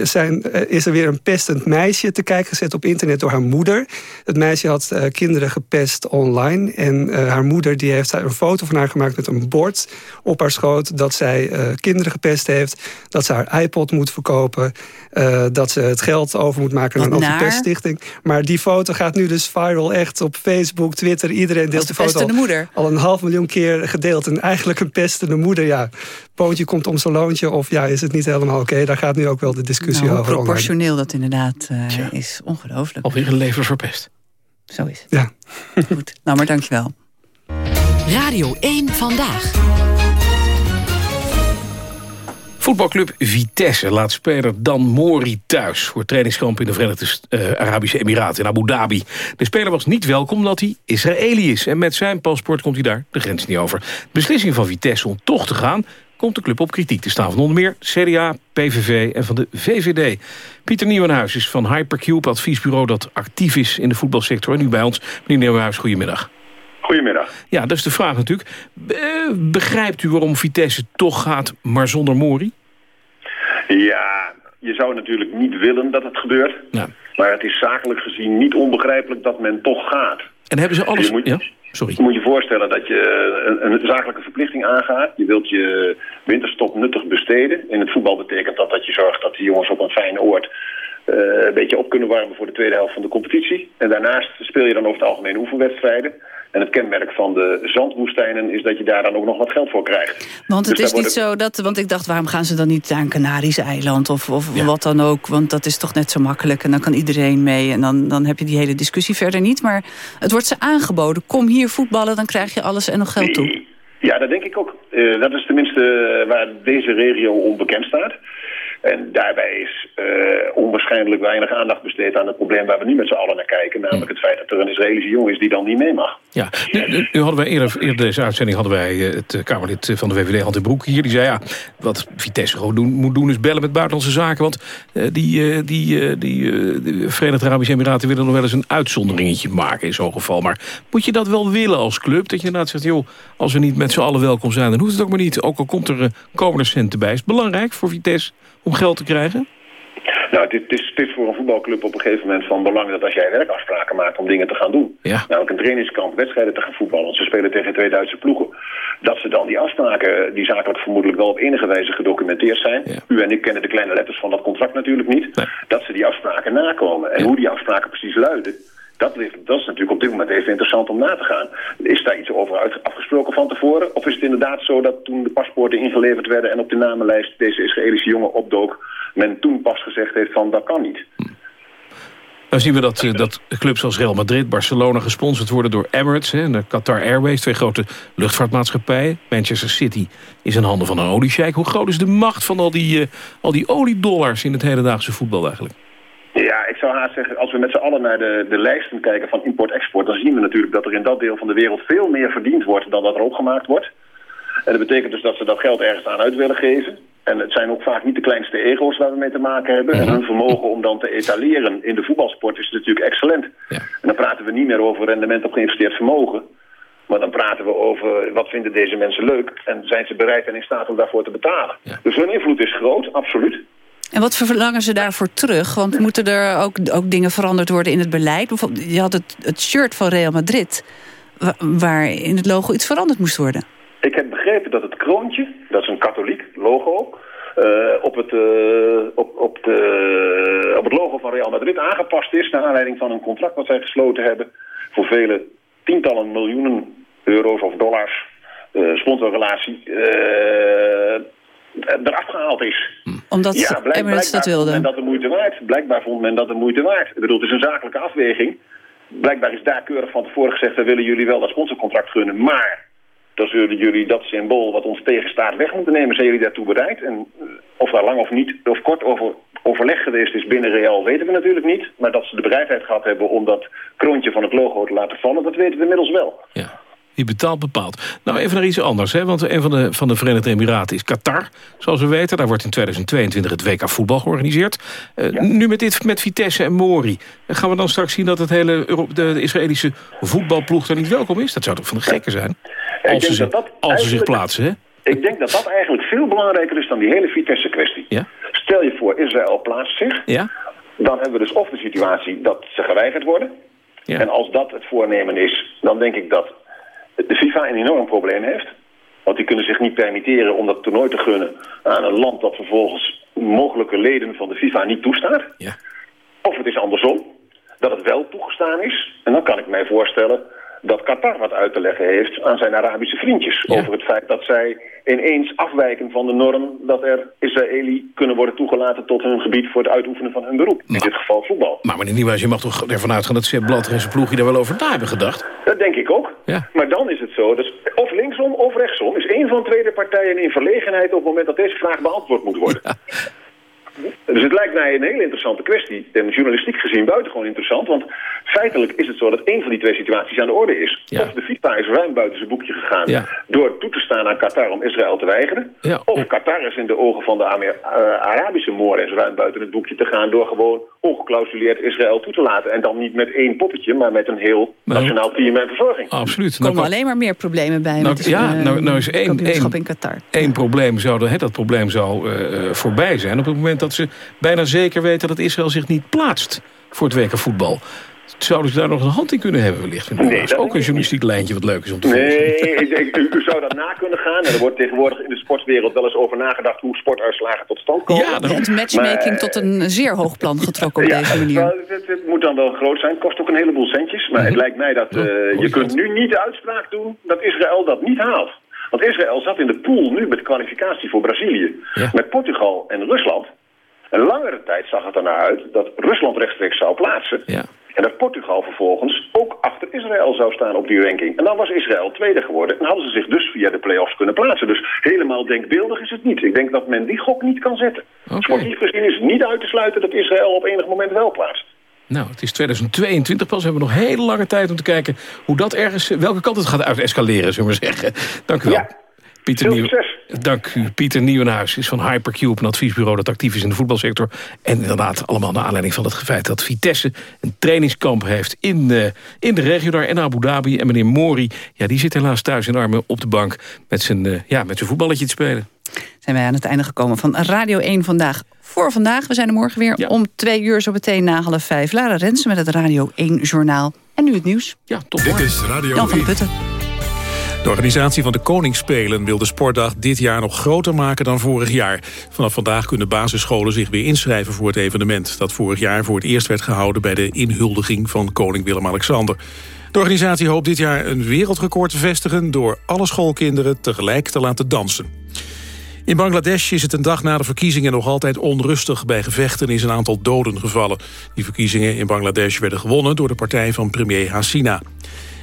Zijn, is er weer een pestend meisje te kijken gezet op internet door haar moeder. Het meisje had kinderen gepest online. En haar moeder die heeft een foto van haar gemaakt met een bord op haar schoot... dat zij kinderen gepest heeft, dat ze haar iPod moet verkopen... dat ze het geld over moet maken naar antipeststichting. Maar die foto gaat nu dus viral echt op Facebook, Twitter. Iedereen deelt de, de foto al, moeder. al een half miljoen keer gedeeld. En eigenlijk een pestende moeder, ja. Poontje komt om zijn loontje of ja, is het niet helemaal oké? Okay? Daar gaat nu ook wel de discussie nou, over. proportioneel dat inderdaad uh, is. Ongelooflijk. Alweer een leven verpest. Zo is het. Ja. Goed, nou maar dankjewel. Radio 1 Vandaag. Voetbalclub Vitesse laat speler Dan Mori thuis... voor trainingskamp in de Verenigde uh, Arabische Emiraten in Abu Dhabi. De speler was niet welkom omdat hij Israëli is... en met zijn paspoort komt hij daar de grens niet over. De beslissing van Vitesse om toch te gaan... komt de club op kritiek te staan van onder meer CDA, PVV en van de VVD. Pieter Nieuwenhuis is van Hypercube, adviesbureau... dat actief is in de voetbalsector. En nu bij ons, meneer Nieuwenhuis, goedemiddag. Goedemiddag. Ja, dat is de vraag natuurlijk. Begrijpt u waarom Vitesse toch gaat, maar zonder Mori? Ja, je zou natuurlijk niet willen dat het gebeurt. Ja. Maar het is zakelijk gezien niet onbegrijpelijk dat men toch gaat. En hebben ze alles... Je moet, ja? Sorry. Je moet je voorstellen dat je een, een, zakelijke verplichting aangaat. Je wilt je winterstop nuttig besteden. In het voetbal betekent dat dat je zorgt dat die jongens op een fijne oord... Uh, een beetje op kunnen warmen voor de tweede helft van de competitie. En daarnaast speel je dan over het algemeen oefenwedstrijden. En het kenmerk van de zandwoestijnen is dat je daar dan ook nog wat geld voor krijgt. Want het dus is niet het... zo dat... Want ik dacht, waarom gaan ze dan niet naar een Canarische eiland of, of ja. wat dan ook? Want dat is toch net zo makkelijk en dan kan iedereen mee. En dan, dan heb je die hele discussie verder niet. Maar het wordt ze aangeboden. Kom hier voetballen, dan krijg je alles en nog geld toe. Ja, dat denk ik ook. Uh, dat is tenminste waar deze regio onbekend staat. En daarbij is uh, onwaarschijnlijk weinig aandacht besteed aan het probleem waar we nu met z'n allen naar kijken. Namelijk het feit dat er een Israëlische jongen is die dan niet mee mag. Ja, nu, hadden wij eerder, eerder deze uitzending hadden wij het Kamerlid van de VVD, Ante Broek, hier. Die zei ja, wat Vitesse gewoon doen, moet doen is bellen met buitenlandse zaken. Want uh, die, uh, die, die de Verenigde Arabische Emiraten willen nog wel eens een uitzonderingetje maken in zo'n geval. Maar moet je dat wel willen als club? Dat je inderdaad zegt, joh, als we niet met z'n allen welkom zijn, dan hoeft het ook maar niet. Ook al komt er komende centen bij. Is het belangrijk voor Vitesse om geld te krijgen? Nou, dit is, dit is voor een voetbalclub op een gegeven moment van belang... dat als jij werkafspraken maakt om dingen te gaan doen... Ja. namelijk een trainingskamp, wedstrijden te gaan voetballen... want ze spelen tegen twee Duitse ploegen... dat ze dan die afspraken, die zakelijk vermoedelijk wel op enige wijze gedocumenteerd zijn... u en ik kennen de kleine letters van dat contract natuurlijk niet... dat ze die afspraken nakomen. En hoe die afspraken precies luiden... Dat, dat is natuurlijk op dit moment even interessant om na te gaan. Is daar iets over afgesproken van tevoren? Of is het inderdaad zo dat toen de paspoorten ingeleverd werden... en op de namenlijst deze Israëlische jongen opdook... men toen pas gezegd heeft van dat kan niet? Dan zien we dat, uh, dat clubs als Real Madrid, Barcelona gesponsord worden door Emirates... Hè, de Qatar Airways, twee grote luchtvaartmaatschappijen. Manchester City is in handen van een oliesjeik. Hoe groot is de macht van al die, uh, al die oliedollars in het hedendaagse voetbal eigenlijk? Ja, ik zou haast zeggen, als we met z'n allen naar de, de lijsten kijken van import-export... dan zien we natuurlijk dat er in dat deel van de wereld veel meer verdiend wordt dan dat er opgemaakt wordt. En dat betekent dus dat ze dat geld ergens aan uit willen geven. En het zijn ook vaak niet de kleinste ego's waar we mee te maken hebben. En hun vermogen om dan te etaleren in de voetbalsport is natuurlijk excellent. Ja. En dan praten we niet meer over rendement op geïnvesteerd vermogen. Maar dan praten we over wat vinden deze mensen leuk... en zijn ze bereid en in staat om daarvoor te betalen. Dus hun invloed is groot, absoluut. En wat verlangen ze daarvoor terug? Want moeten er ook, ook dingen veranderd worden in het beleid? Bijvoorbeeld, je had het, het shirt van Real Madrid... waar in het logo iets veranderd moest worden. Ik heb begrepen dat het kroontje, dat is een katholiek logo... Uh, op, het, uh, op, op, de, op het logo van Real Madrid aangepast is... naar aanleiding van een contract wat zij gesloten hebben... voor vele tientallen miljoenen euro's of dollars... Uh, sponsorrelatie eraf gehaald is. Omdat ja, blijk, Emirates dat wilde. Men dat de moeite waard. Blijkbaar vond men dat de moeite waard. Ik bedoel, het is een zakelijke afweging. Blijkbaar is daar keurig van tevoren gezegd... we willen jullie wel dat sponsorcontract gunnen, maar... dan zullen jullie dat symbool wat ons tegenstaat weg moeten nemen. Zijn jullie daartoe bereid? En of daar lang of niet, of kort over overleg geweest is binnen Real, weten we natuurlijk niet. Maar dat ze de bereidheid gehad hebben om dat kroontje van het logo te laten vallen... dat weten we inmiddels wel. Ja. Wie betaalt, bepaalt. Nou, even naar iets anders. Hè? Want een van de, van de Verenigde Emiraten is Qatar. Zoals we weten, daar wordt in 2022 het WK voetbal georganiseerd. Uh, ja. Nu met, dit, met Vitesse en Mori. Gaan we dan straks zien dat het hele Euro de, Israëlische voetbalploeg daar niet welkom is? Dat zou toch van de gekken zijn? Als ze, zich, als ze zich plaatsen, hè? Ik denk dat dat eigenlijk veel belangrijker is dan die hele Vitesse-kwestie. Ja? Stel je voor, Israël plaatst zich. Ja? Dan hebben we dus of de situatie dat ze geweigerd worden. Ja. En als dat het voornemen is, dan denk ik dat de FIFA een enorm probleem heeft. Want die kunnen zich niet permitteren om dat toernooi te gunnen aan een land dat vervolgens mogelijke leden van de FIFA niet toestaat. Ja. Of het is andersom, dat het wel toegestaan is. En dan kan ik mij voorstellen dat Qatar wat uit te leggen heeft aan zijn Arabische vriendjes. Ja. Over het feit dat zij ineens afwijken van de norm dat er Israëli kunnen worden toegelaten tot hun gebied voor het uitoefenen van hun beroep. In dit geval voetbal. Maar meneer Nieuwhuis, je mag toch ervan uitgaan dat Sepp Blatter en zijn ploegje daar wel over na hebben gedacht? Dat denk ik ook. Ja. Maar dan is het zo, dus of linksom of rechtsom... is één van de tweede partijen in verlegenheid... op het moment dat deze vraag beantwoord moet worden. Dus het lijkt mij een hele interessante kwestie. En journalistiek gezien buitengewoon interessant. Want feitelijk is het zo dat één van die twee situaties aan de orde is. Ja. Of de FIFA is ruim buiten zijn boekje gegaan... Ja. door toe te staan aan Qatar om Israël te weigeren. Ja. Of Qatar is in de ogen van de Amer uh, Arabische moorden... ruim buiten het boekje te gaan... door gewoon ongeclausuleerd Israël toe te laten. En dan niet met één poppetje, maar met een heel Nou, nationaal team en verzorging. Absoluut. Er komen alleen maar meer problemen bij. Nou, met, ja, eh, nou, nou is één, kampioenschap één, in Qatar. één probleem zou, hè, dat probleem zou uh, voorbij zijn... op het moment dat ze bijna zeker weten dat Israël zich niet plaatst... voor het WK voetbal. Zouden ze daar nog een hand in kunnen hebben wellicht? Nee, dat is ook een journalistiek lijntje wat leuk is om te volgen. Nee, ik, ik, u, u, zou dat na kunnen gaan. En er wordt tegenwoordig in de sportwereld wel eens over nagedacht... hoe sportuitslagen tot stand komen. Ja, Je hebt matchmaking maar, tot een zeer hoog plan getrokken op ja, deze manier. Het, het, moet dan wel groot zijn. Het kost ook een heleboel centjes. Maar mm -hmm. het lijkt mij dat uh, oh, je kunt nu niet de uitspraak doen... dat Israël dat niet haalt. Want Israël zat in de pool nu met de kwalificatie voor Brazilië. Ja. Met Portugal en Rusland. Een langere tijd zag het ernaar uit dat Rusland rechtstreeks zou plaatsen. Ja. En dat Portugal vervolgens ook achter Israël zou staan op die ranking. En dan was Israël tweede geworden en hadden ze zich dus via de play-offs kunnen plaatsen. Dus helemaal denkbeeldig is het niet. Ik denk dat men die gok niet kan zetten. Okay. Sportief gezien is het niet uit te sluiten dat Israël op enig moment wel plaatst. Nou, het is 2022 pas. We hebben nog hele lange tijd om te kijken hoe dat ergens, welke kant het gaat uitescaleren, zullen we zeggen. Dank u wel. Ja. Pieter Nieuw... Dank u. Pieter Nieuwenhuis is van Hypercube, een adviesbureau dat actief is in de voetbalsector. En inderdaad allemaal naar aanleiding van het feit dat Vitesse een trainingskamp heeft in de, in de regio daar in Abu Dhabi. En meneer Mori, ja, die zit helaas thuis in armen op de bank met zijn, uh, ja, met zijn voetballetje te spelen. Zijn wij aan het einde gekomen van Radio 1 vandaag voor vandaag. We zijn er morgen weer ja. om twee uur zo meteen na half vijf. Lara Rensen met het Radio 1 Journaal. En nu het nieuws. Ja, tot Dit is Radio Jan van 1. Putten. De organisatie van de Koningsspelen wil de sportdag dit jaar nog groter maken dan vorig jaar. Vanaf vandaag kunnen basisscholen zich weer inschrijven voor het evenement... dat vorig jaar voor het eerst werd gehouden bij de inhuldiging van koning Willem-Alexander. De organisatie hoopt dit jaar een wereldrecord te vestigen... door alle schoolkinderen tegelijk te laten dansen. In Bangladesh is het een dag na de verkiezingen nog altijd onrustig. Bij gevechten is een aantal doden gevallen. Die verkiezingen in Bangladesh werden gewonnen door de partij van premier Hassina.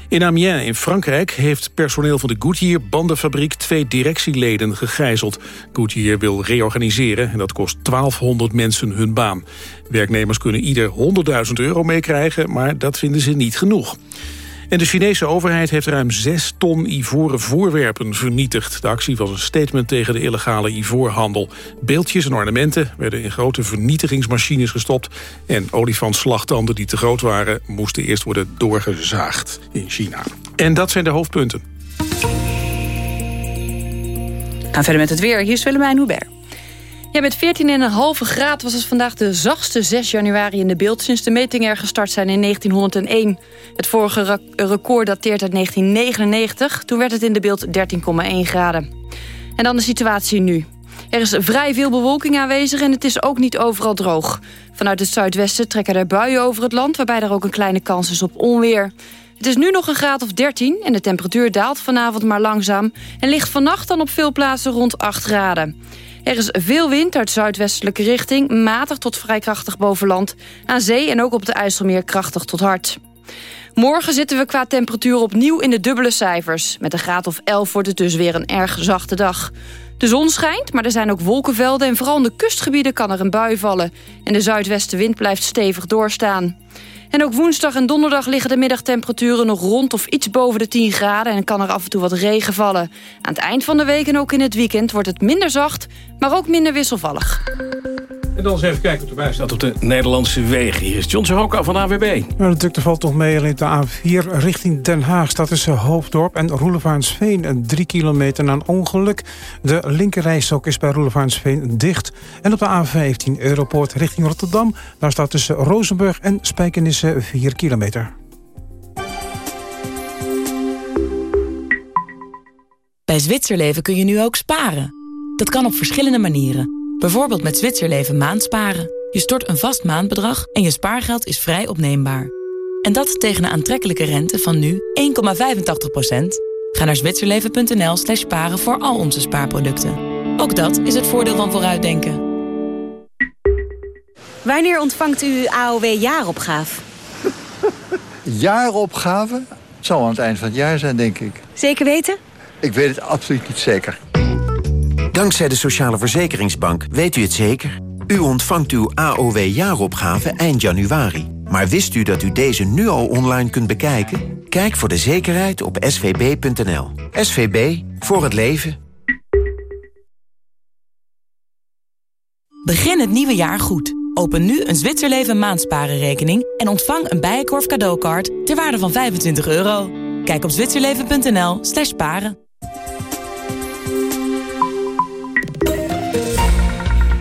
In Amiens in Frankrijk heeft personeel van de Goodyear bandenfabriek twee directieleden gegijzeld. Goodyear wil reorganiseren en dat kost 1200 mensen hun baan. Werknemers kunnen ieder 100.000 euro meekrijgen, maar dat vinden ze niet genoeg. En de Chinese overheid heeft ruim 6 ton ivoren voorwerpen vernietigd. De actie was een statement tegen de illegale ivoorhandel. Beeldjes en ornamenten werden in grote vernietigingsmachines gestopt... en olifantsslagtanden die te groot waren... moesten eerst worden doorgezaagd in China. En dat zijn de hoofdpunten. Gaan verder met het weer. Hier is Willemijn Hubert. Ja, met 14,5 graad was het vandaag de zachtste 6 januari in de beeld... sinds de metingen er gestart zijn in 1901. Het vorige record dateert uit 1999. Toen werd het in de beeld 13,1 graden. En dan de situatie nu. Er is vrij veel bewolking aanwezig en het is ook niet overal droog. Vanuit het zuidwesten trekken er buien over het land... waarbij er ook een kleine kans is op onweer. Het is nu nog een graad of 13 en de temperatuur daalt vanavond maar langzaam... en ligt vannacht dan op veel plaatsen rond 8 graden. Er is veel wind uit zuidwestelijke richting, matig tot vrij krachtig boven land. Aan zee en ook op de IJsselmeer krachtig tot hard. Morgen zitten we qua temperatuur opnieuw in de dubbele cijfers. Met een graad of 11 wordt het dus weer een erg zachte dag. De zon schijnt, maar er zijn ook wolkenvelden... en vooral in de kustgebieden kan er een bui vallen. En de zuidwestenwind blijft stevig doorstaan. En ook woensdag en donderdag liggen de middagtemperaturen nog rond of iets boven de 10 graden en kan er af en toe wat regen vallen. Aan het eind van de week en ook in het weekend wordt het minder zacht, maar ook minder wisselvallig. En dan eens even kijken wat erbij staat op de Nederlandse wegen. Hier is John Hoka van AWB. Nou, de drukte valt toch mee alleen de A4 richting Den Haag. Dat is Hoofddorp en Roelevaansveen. Drie kilometer na een ongeluk. De linkerrijstok is bij Roelevaansveen dicht. En op de A15 Europoort richting Rotterdam. Daar staat tussen Rozenburg en Spijkenisse 4 kilometer. Bij Zwitserleven kun je nu ook sparen. Dat kan op verschillende manieren. Bijvoorbeeld met Zwitserleven maandsparen. Je stort een vast maandbedrag en je spaargeld is vrij opneembaar. En dat tegen een aantrekkelijke rente van nu 1,85%. Ga naar zwitserleven.nl slash sparen voor al onze spaarproducten. Ook dat is het voordeel van vooruitdenken. Wanneer ontvangt u AOW-jaaropgave? Jaaropgave? Het zal aan het eind van het jaar zijn, denk ik. Zeker weten? Ik weet het absoluut niet zeker. Dankzij de Sociale Verzekeringsbank weet u het zeker. U ontvangt uw AOW-jaaropgave eind januari. Maar wist u dat u deze nu al online kunt bekijken? Kijk voor de zekerheid op svb.nl. SVB, voor het leven. Begin het nieuwe jaar goed. Open nu een Zwitserleven maandsparenrekening... en ontvang een Bijenkorf cadeaukaart ter waarde van 25 euro. Kijk op zwitserleven.nl slash paren.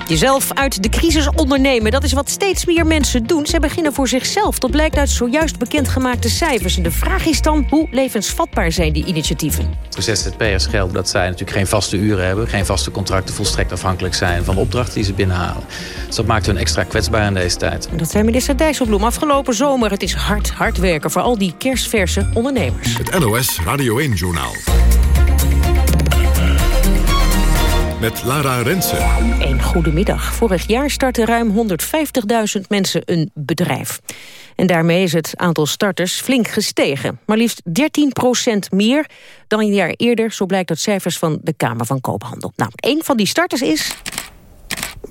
Jezelf uit de crisis ondernemen, dat is wat steeds meer mensen doen. Ze beginnen voor zichzelf. Dat blijkt uit zojuist bekendgemaakte cijfers. En de vraag is dan, hoe levensvatbaar zijn die initiatieven? Voor ZZP'ers geldt dat zij natuurlijk geen vaste uren hebben... geen vaste contracten, volstrekt afhankelijk zijn van de opdrachten die ze binnenhalen. Dus dat maakt hun extra kwetsbaar in deze tijd. En dat zei minister Dijsselbloem afgelopen zomer. Het is hard, hard werken voor al die kerstverse ondernemers. Het NOS Radio 1-journaal. Met Lara Rensen. Een goedemiddag. Vorig jaar startten ruim 150.000 mensen een bedrijf. En daarmee is het aantal starters flink gestegen. Maar liefst 13% meer dan een jaar eerder... zo blijkt uit cijfers van de Kamer van Koophandel. Nou, een van die starters is...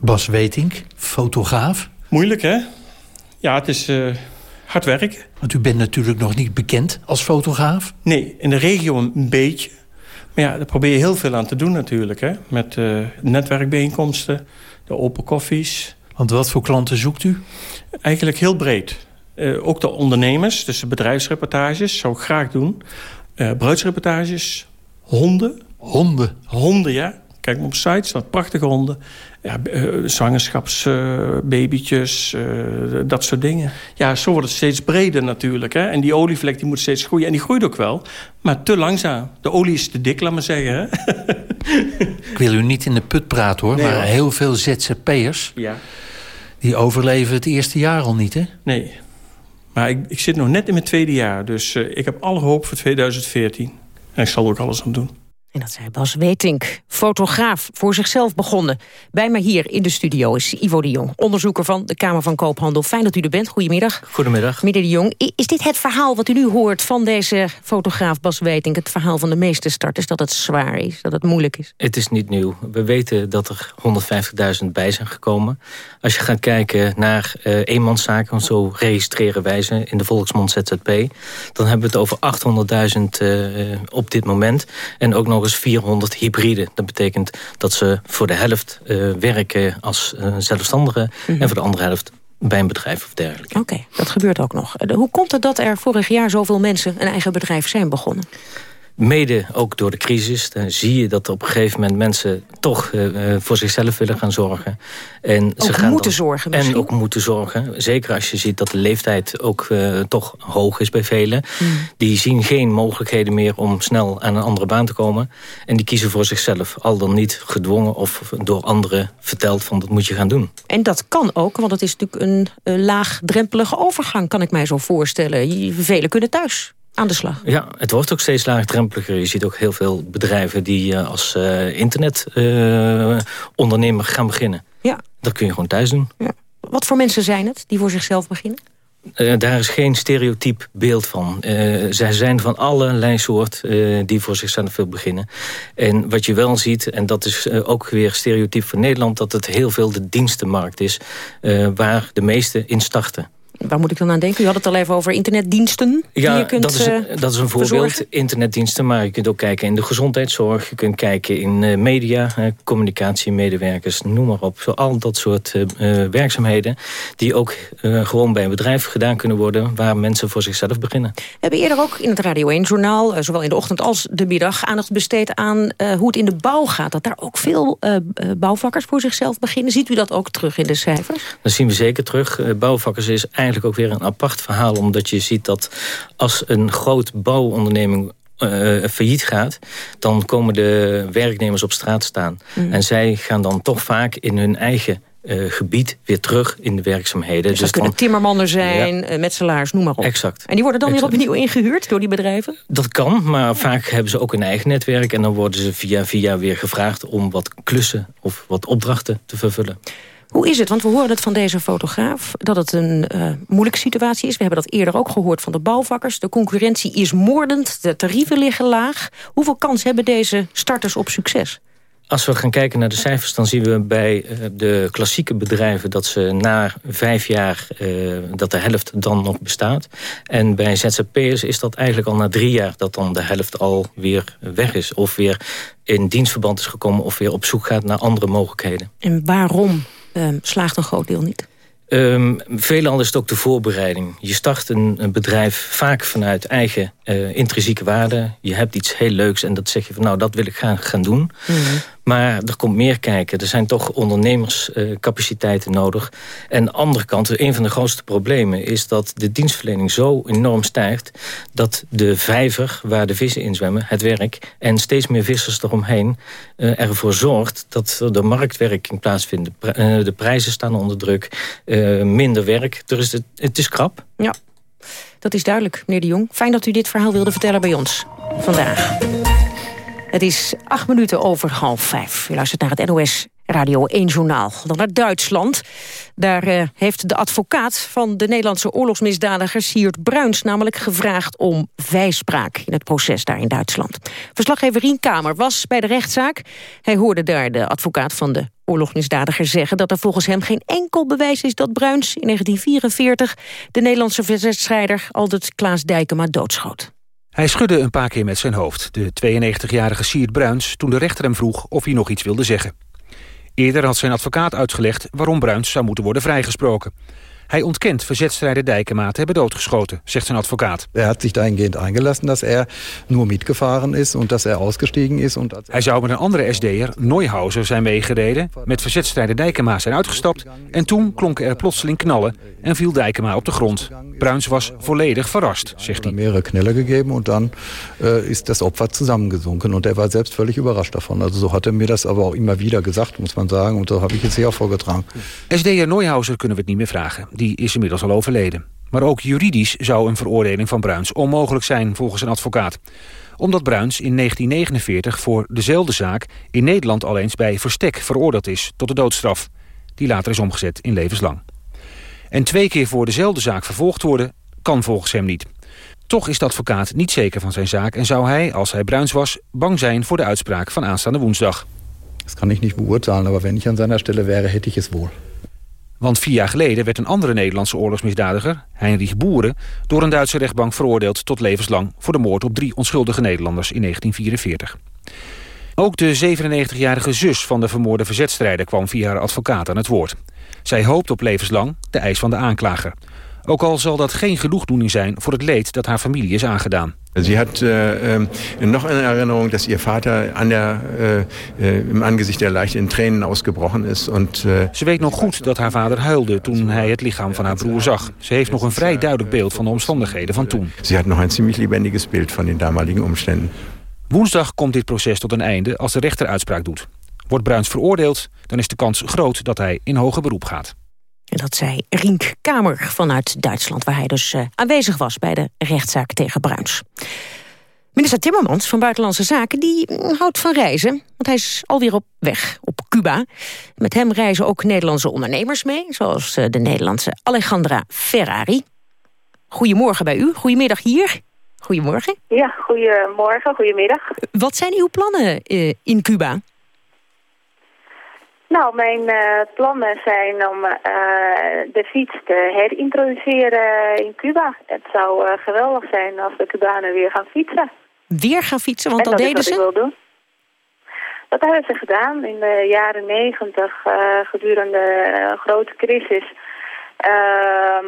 Bas Wetink, fotograaf. Moeilijk, hè? Ja, het is uh, hard werken. Want u bent natuurlijk nog niet bekend als fotograaf? Nee, in de regio een beetje. Maar ja, daar probeer je heel veel aan te doen natuurlijk. Hè? Met uh, netwerkbijeenkomsten, de open koffies. Want wat voor klanten zoekt u? Eigenlijk heel breed. Uh, ook de ondernemers, dus de bedrijfsreportages, zou ik graag doen. Uh, bruidsreportages, honden. Honden? Honden, ja. Kijk maar op sites, staan prachtige honden. Ja, uh, zwangerschapsbabytjes, dat soort dingen. Ja, zo wordt het steeds breder natuurlijk. Hè? En die olievlek die moet steeds groeien. En die groeit ook wel, maar te langzaam. De olie is te dik, laat maar zeggen. Hè? ik wil u niet in de put praten hoor, Nee, maar hoor. heel veel ZZP'ers... Ja. die overleven het eerste jaar al niet, hè? Nee, maar ik, ik zit nog net in mijn tweede jaar. Dus eh, ik heb alle hoop voor 2014. En ik zal er ook alles aan doen. En dat zei Bas Wetink, fotograaf, voor zichzelf begonnen. Bij mij hier in de studio is Ivo de Jong, onderzoeker van de Kamer van Koophandel. Fijn dat u er bent, goedemiddag. Goedemiddag. Meneer de Jong, is dit het verhaal wat u nu hoort van deze fotograaf Bas Wetink... het verhaal van de meeste starters, dat het zwaar is, dat het moeilijk is? Het is niet nieuw. We weten dat er 150.000 bij zijn gekomen. Als je gaat kijken naar eh eenmanszaken, want zo registreren wij ze in de volksmond ZZP... dan hebben we het over 800.000 eh, op dit moment. En ook nog eens 400 hybride. Dat betekent dat ze voor de helft eh, werken als eh, zelfstandige... en voor de andere helft bij een bedrijf of dergelijke. Oké, dat gebeurt ook nog. Eh, Hoe komt het dat er vorig jaar zoveel mensen een eigen bedrijf zijn begonnen? Mede ook door de crisis. Dan zie je dat op een gegeven moment mensen toch eh, eh, voor zichzelf willen gaan zorgen. En Ook ze gaan moeten dan- zorgen En misschien? ook moeten zorgen. Zeker als je ziet dat de leeftijd ook eh, toch hoog is bij velen. Hmm. Die zien geen mogelijkheden meer om snel aan een andere baan te komen. En die kiezen voor zichzelf. Al dan niet gedwongen of door anderen verteld van dat moet je gaan doen. En dat kan ook, want het is natuurlijk een laagdrempelige overgang... kan ik mij zo voorstellen. Velen kunnen thuis aan de slag. Ja, het wordt ook steeds laagdrempeliger. Je ziet ook heel veel bedrijven die eh, als internetondernemer gaan beginnen. Ja. Dat kun je gewoon thuis doen. Wat voor mensen zijn het die voor zichzelf beginnen? Eh, daar is geen stereotyp beeld van. Eh, zij zijn van allerlei soort eh, die voor zichzelf wil beginnen. En wat je wel ziet, en dat is eh, ook weer stereotyp voor Nederland... dat het heel veel de dienstenmarkt is eh, waar de meesten in starten. Waar moet ik dan aan denken? U had het al even over internetdiensten die Ja, je kunt dat, is, eh, dat is een voorbeeld. verzorgen. Internetdiensten, maar je kunt ook kijken in de gezondheidszorg. Je kunt kijken in eh, media, eh, communicatiemedewerkers, noem maar op. Zo al dat soort eh, werkzaamheden die ook gewoon bij een bedrijf gedaan kunnen worden... waar mensen voor zichzelf beginnen. We hebben eerder ook in het Radio 1-journaal... eh, zowel in de ochtend als de middag aandacht besteed aan hoe het in de bouw gaat. Dat daar ook veel bouwvakkers voor zichzelf beginnen. Ziet u dat ook terug in de cijfers? Dat zien we zeker terug. Bouwvakkers is eigenlijk ook weer een apart verhaal... omdat je ziet dat als een groot bouwonderneming eh, failliet gaat... dan komen de werknemers op straat staan. Mm. En zij gaan dan toch vaak in hun eigen eh, gebied weer terug in de werkzaamheden. Dus dat kunnen dan- timmermannen zijn, eh, metselaars, noem maar op. Exact. En die worden dan weer opnieuw ingehuurd door die bedrijven? Dat kan, maar vaak hebben ze ook een eigen netwerk... en dan worden ze via via weer gevraagd om wat klussen of wat opdrachten te vervullen. Hoe is het? Want we horen het van deze fotograaf... dat het een eh, moeilijke situatie is. We hebben dat eerder ook gehoord van de bouwvakkers. De concurrentie is moordend, de tarieven liggen laag. Hoeveel kans hebben deze starters op succes? Als we gaan kijken naar de cijfers, dan zien we bij eh, de klassieke bedrijven... dat ze na vijf jaar, eh, dat de helft dan nog bestaat. En bij ZZP'ers is dat eigenlijk al na drie jaar... dat dan de helft alweer weg is. Of weer in dienstverband is gekomen... of weer op zoek gaat naar andere mogelijkheden. En waarom eh, slaagt een groot deel niet? Um, veelal is het ook de voorbereiding. Je start een bedrijf vaak vanuit eigen uh, intrinsieke waarde. Je hebt iets heel leuks en dat zeg je van nou dat wil ik gaan, gaan doen. Mhm. Maar er komt meer kijken. Er zijn toch ondernemerscapaciteiten uh, nodig. En aan de andere kant, een van de grootste problemen... is dat de dienstverlening zo enorm stijgt... dat de vijver waar de vissen in zwemmen, het werk... en steeds meer vissers eromheen uh, ervoor zorgt... dat er de marktwerking plaatsvindt. De prijzen staan onder druk, minder werk. Er is het, het is krap. Ja, dat is duidelijk, meneer de Jong. Fijn dat u dit verhaal wilde vertellen bij ons vandaag. Het is acht minuten over half vijf. U luistert naar het NOS Radio 1 Journaal. Dan naar Duitsland. Daar uh, heeft de advocaat van de Nederlandse oorlogsmisdadiger Siert Bruins namelijk gevraagd om vrijspraak in het proces daar in Duitsland. Verslaggever Rien Kamer was bij de rechtszaak. Hij hoorde daar de advocaat van de oorlogsmisdadiger zeggen dat er volgens hem geen enkel bewijs is dat Bruins in 1944 de Nederlandse verzetstrijder Aldert Klaas Dijkema doodschoot. Hij schudde een paar keer met zijn hoofd, de 92-jarige Siert Bruins... toen de rechter hem vroeg of hij nog iets wilde zeggen. Eerder had zijn advocaat uitgelegd waarom Bruins zou moeten worden vrijgesproken. Hij ontkent verzetstrijder Dijkema te hebben doodgeschoten, zegt zijn advocaat. Er had zich dahingehend eingelassen dat er nur mitgefahren is en dat er ausgestiegen is. Und Hij zou met een andere SD'er, Neuhauser, zijn meegereden, met verzetstrijder Dijkema zijn uitgestapt en toen klonken er plotseling knallen en viel Dijkema op de grond. Bruins was volledig verrast, zegt hij. mehrere Knelle gegeven en dan uh, ist das Opfer zusammengezonken und er war selbst völlig überrascht davon. Also so hat er mir das aber auch immer wieder gesagt, muss man sagen, und da habe ich jetzt sehr vorgetragen. SD'er Neuhauser kunnen we het niet meer vragen. Is inmiddels al overleden. Maar ook juridisch zou een veroordeling van Bruins onmogelijk zijn volgens een advocaat. Omdat Bruins in 1949 voor dezelfde zaak in Nederland al eens bij verstek veroordeeld is tot de doodstraf. Die later is omgezet in levenslang. En twee keer voor dezelfde zaak vervolgd worden kan volgens hem niet. Toch is de advocaat niet zeker van zijn zaak en zou hij, als hij Bruins was, bang zijn voor de uitspraak van aanstaande woensdag. Dat kan ik niet beoordelen, maar wenn ik aan zijn stelle wäre, hätte ik het wohl. Want vier jaar geleden werd een andere Nederlandse oorlogsmisdadiger, Heinrich Boeren, door een Duitse rechtbank veroordeeld tot levenslang voor de moord op drie onschuldige Nederlanders in 1944. Ook de 97-jarige zus van de vermoorde verzetstrijder kwam via haar advocaat aan het woord. Zij hoopt op levenslang, de eis van de aanklager. Ook al zal dat geen genoegdoening zijn voor het leed dat haar familie is aangedaan. Sie hat äh, noch in Erinnerung, dass ihr Vater an der, äh, im Angesicht der Leiche in Tränen ausgebrochen ist. Und, äh Ze weet nog goed dat haar vader huilde toen hij het lichaam van haar broer zag. Ze heeft nog een vrij duidelijk beeld van de omstandigheden van toen. Sie hat noch ein ziemlich lebendiges Bild van den damaligen Umständen. Woensdag komt dit proces tot een einde als de rechter uitspraak doet. Wordt Bruins veroordeeld, dan is de kans groot dat hij in hoger beroep gaat. En dat zei Rink Kamer vanuit Duitsland... waar hij dus uh, aanwezig was bij de rechtszaak tegen Bruins. Minister Timmermans van Buitenlandse Zaken die houdt van reizen. Want hij is alweer op weg op Cuba. Met hem reizen ook Nederlandse ondernemers mee... zoals uh, de Nederlandse Alejandra Ferrari. Goedemorgen bij u, goedemiddag hier. Goedemorgen. Ja, goedemorgen, goedemiddag. Wat zijn uw plannen uh, in Cuba? Nou, mijn uh, plannen zijn om uh, de fiets te herintroduceren in Cuba. Het zou uh, geweldig zijn als de Cubanen weer gaan fietsen. Weer gaan fietsen? Want en dat, dat deden ze? Ik wil doen. Dat hebben ze gedaan in de jaren negentig, gedurende een grote crisis. Ehm,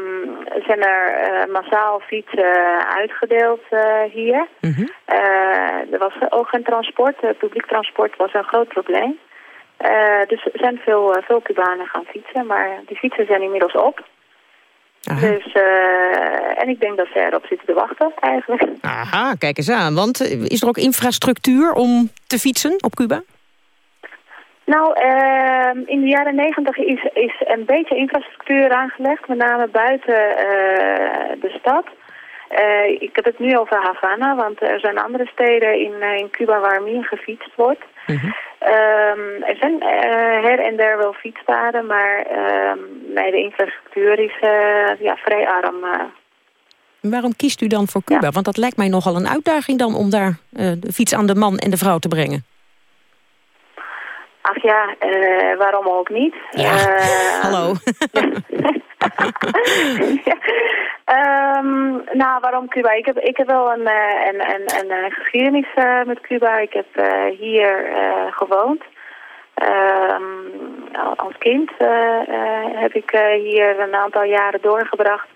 zijn er massaal fietsen uitgedeeld hier. Mhm. -hmm. er was ook geen transport, publiek transport was een groot probleem. Uh, dus er zijn veel, uh, veel Cubanen gaan fietsen, maar die fietsen zijn inmiddels op. Aha. Dus, uh, en ik denk dat ze erop zitten te wachten eigenlijk. Aha, kijk eens aan. Want is er ook infrastructuur om te fietsen op Cuba? Nou, ehm, in de jaren negentig is, is een beetje infrastructuur aangelegd, met name buiten de stad. ik heb het nu over Havana, want er zijn andere steden in, in Cuba waar meer gefietst wordt. -hmm. Um, er zijn uh, her en der wel fietspaden, maar um, nee, de infrastructuur is uh, ja, vrij arm. Uh. Waarom kiest u dan voor Cuba? Ja. Want dat lijkt mij nogal een uitdaging dan om daar de fiets aan de man en de vrouw te brengen. Ach ja, waarom ook niet? Ja, hallo. ja. Um, nou, waarom Cuba? Ik heb, ik heb wel een, een, een, een geschiedenis uh, met Cuba. Ik heb hier gewoond. Um, als kind heb ik hier een aantal jaren doorgebracht.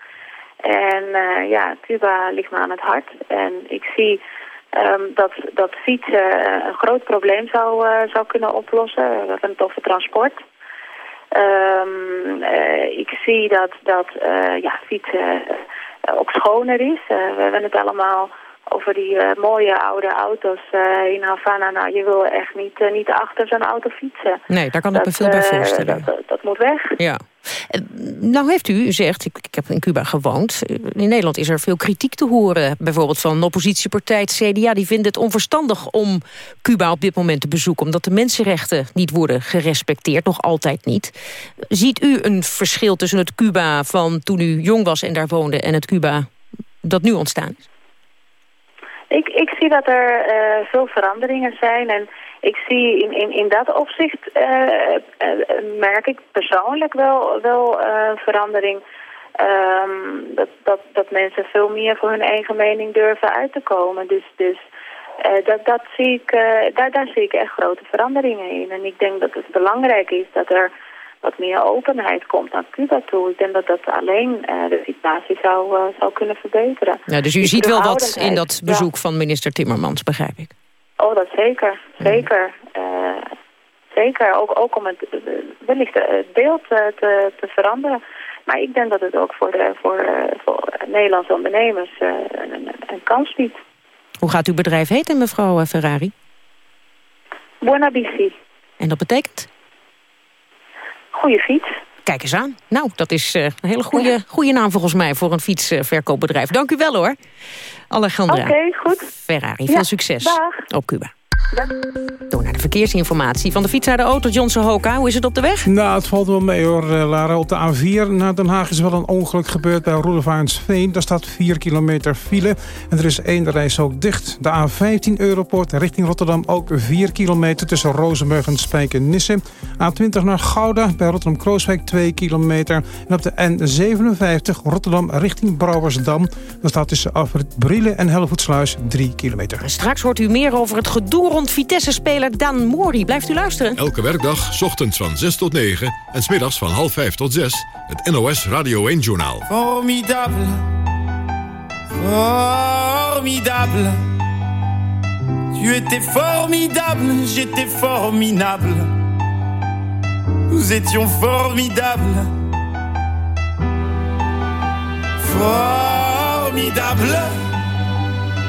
En ja, Cuba ligt me aan het hart. En ik zie um, dat, dat fietsen een groot probleem zou, zou kunnen oplossen. We hebben het over transport. Um, uh, ik zie dat, dat uh, ja, fietsen ook schoner is. we hebben het allemaal over die mooie oude auto's in Havana. Nou, je wil echt niet, niet achter zo'n auto fietsen. Nee, daar kan ik me veel bij voorstellen. Dat, dat, moet weg. Ja. Eh, Nou heeft u, zegt, ik, ik heb in Cuba gewoond... eh, in Nederland is er veel kritiek te horen. Bijvoorbeeld van de oppositiepartij CDA. Die vinden het onverstandig om Cuba op dit moment te bezoeken... omdat de mensenrechten niet worden gerespecteerd, nog altijd niet. Ziet u een verschil tussen het Cuba van toen u jong was en daar woonde... en het Cuba dat nu ontstaan? Ik, ik zie dat er eh, veel veranderingen zijn en ik zie in, in, in dat opzicht eh, eh, merk ik persoonlijk wel, wel eh, verandering. Ehm, dat, dat, dat mensen veel meer voor hun eigen mening durven uit te komen. Dus, dus eh, dat, dat zie ik, eh, daar, daar zie ik echt grote veranderingen in. En ik denk dat het belangrijk is dat er wat meer openheid komt naar Cuba toe. Ik denk dat dat alleen eh, de situatie zou, eh, zou kunnen verbeteren. Ja, dus u Die ziet wel wat in dat ja. bezoek van minister Timmermans, begrijp ik. Oh, dat zeker. Zeker. Eh, zeker. Ook, ook om het, eh, wellicht eh, het beeld te, te veranderen. Maar ik denk dat het ook voor, de, voor, voor Nederlandse ondernemers een, een, een kans biedt. Hoe gaat uw bedrijf heten, mevrouw Ferrari? Buona bici. En dat betekent? Goeie fiets. Kijk eens aan. Nou, dat is eh, een hele goede, goede naam volgens mij voor een fietsverkoopbedrijf. Dank u wel hoor. Alejandra Oké, goed. Ferrari, Ja, veel succes dag. op Cuba. Door naar de verkeersinformatie. Van de fiets naar de auto, Johnson Hoka. Hoe is het op de weg? Nou, het valt wel mee hoor, eh, Lara. Op de A4 naar Den Haag is wel een ongeluk gebeurd bij Roelevaansveen. Daar staat 4 kilometer file en er is één reis ook dicht. De A15 Europort richting Rotterdam ook 4 kilometer... tussen Rozenburg en Spijkenisse. A20 naar Gouda bij Rotterdam-Krooswijk 2 kilometer. En op de N57 Rotterdam richting Brouwersdam. Daar staat tussen Afrit Brielen en Hellevoetsluis 3 kilometer. Straks hoort u meer over het gedoe rond Vitesse-speler Dan Mori. Blijft u luisteren? Elke werkdag, 's ochtends van 6 tot 9 en smiddags van half 5 tot 6. Het NOS Radio 1-journaal. Formidable. Formidable. Tu étais formidable, j'étais formidable. Nous étions formidables. Formidable.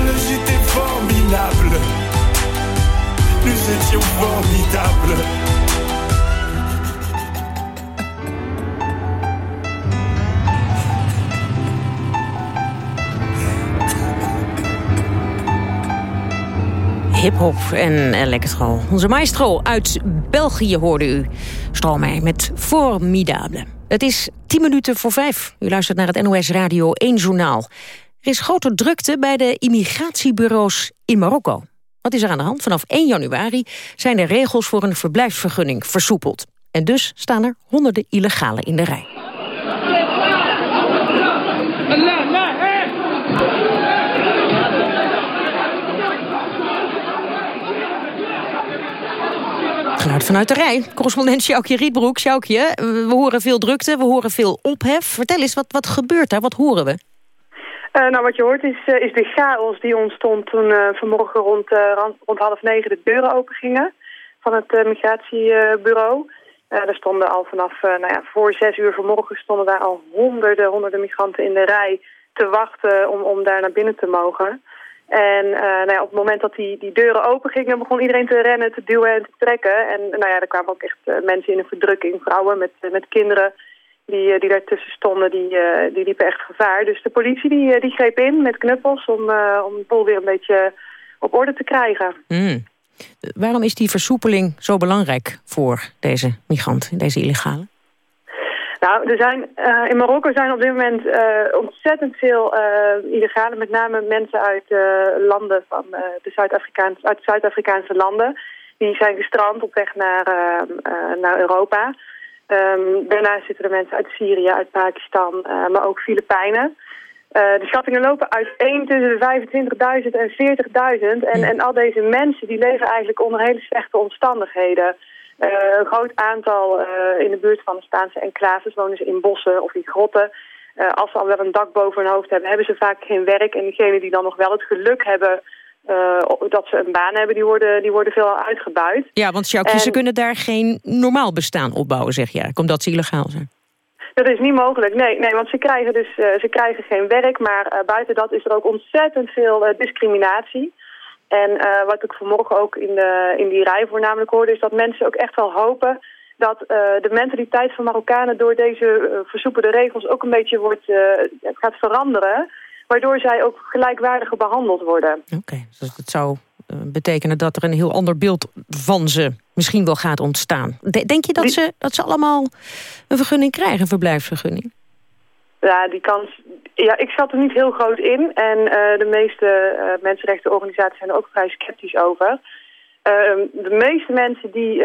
formidable, j'étais formidable. Nous étions formidable hip-hop en eh, electro. Onze maestro uit België hoorde u. Stromae met Formidable. Het is 10 minuten voor vijf. U luistert naar het NOS Radio 1 Journaal. Er is grote drukte bij de immigratiebureaus in Marokko. Wat is er aan de hand? Vanaf 1 januari zijn de regels voor een verblijfsvergunning versoepeld. En dus staan er honderden illegalen in de rij. Geluid vanuit de rij. Correspondent Sjoukje Rietbroek. Sjoukje, we horen veel drukte, we horen veel ophef. Vertel eens, wat, wat gebeurt daar? Wat horen we? Uh, nou, wat je hoort is, uh, is de chaos die ontstond toen uh, vanmorgen rond, rond half negen de deuren open gingen van het migratiebureau. er stonden al vanaf, nou ja, voor zes uur vanmorgen stonden daar al honderden, honderden migranten in de rij te wachten om, om daar naar binnen te mogen. En nou ja, op het moment dat die, die deuren open gingen, begon iedereen te rennen, te duwen en te trekken. En nou ja, er kwamen ook echt mensen in een verdrukking, vrouwen met, met kinderen die, die daartussen stonden, die, die liepen echt gevaar. Dus de politie die, die greep in met knuppels om, om de boel weer een beetje op orde te krijgen. Mm. Waarom is die versoepeling zo belangrijk voor deze migranten, deze illegale? Nou, er zijn, uh, in Marokko zijn op dit moment uh, ontzettend veel uh, illegale, met name mensen uit landen van de Zuid-Afrikaanse, uit Zuid-Afrikaanse landen. Die zijn gestrand op weg naar, naar Europa. Um, daarnaast zitten er mensen uit Syrië, uit Pakistan, maar ook Filipijnen. de schattingen lopen uiteen tussen de 25.000 en 40.000. En, en al deze mensen die leven eigenlijk onder hele slechte omstandigheden. Uh, een groot aantal in de buurt van de Spaanse enclaves wonen ze in bossen of in grotten. Als ze al wel een dak boven hun hoofd hebben, hebben ze vaak geen werk. En diegenen die dan nog wel het geluk hebben dat ze een baan hebben, die worden, die worden veelal uitgebuit. Ja, want Sjoukje, en... ze kunnen daar geen normaal bestaan opbouwen, zeg je, omdat ze illegaal zijn. Dat is niet mogelijk, nee, nee want ze krijgen dus ze krijgen geen werk, maar buiten dat is er ook ontzettend veel discriminatie. En uh, wat ik vanmorgen ook in, de, in die rij voornamelijk hoorde... is dat mensen ook echt wel hopen dat uh, de mentaliteit van Marokkanen... door deze uh, versoepelde regels ook een beetje wordt, gaat veranderen... waardoor zij ook gelijkwaardiger behandeld worden. Oké, okay, dus dat zou betekenen dat er een heel ander beeld van ze misschien wel gaat ontstaan. Denk je dat, ze, dat ze allemaal een vergunning krijgen, een verblijfsvergunning? Ja, die kans... Ja, ik zat er niet heel groot in. En uh, de meeste uh, mensenrechtenorganisaties zijn er ook vrij sceptisch over. Uh, de meeste mensen die,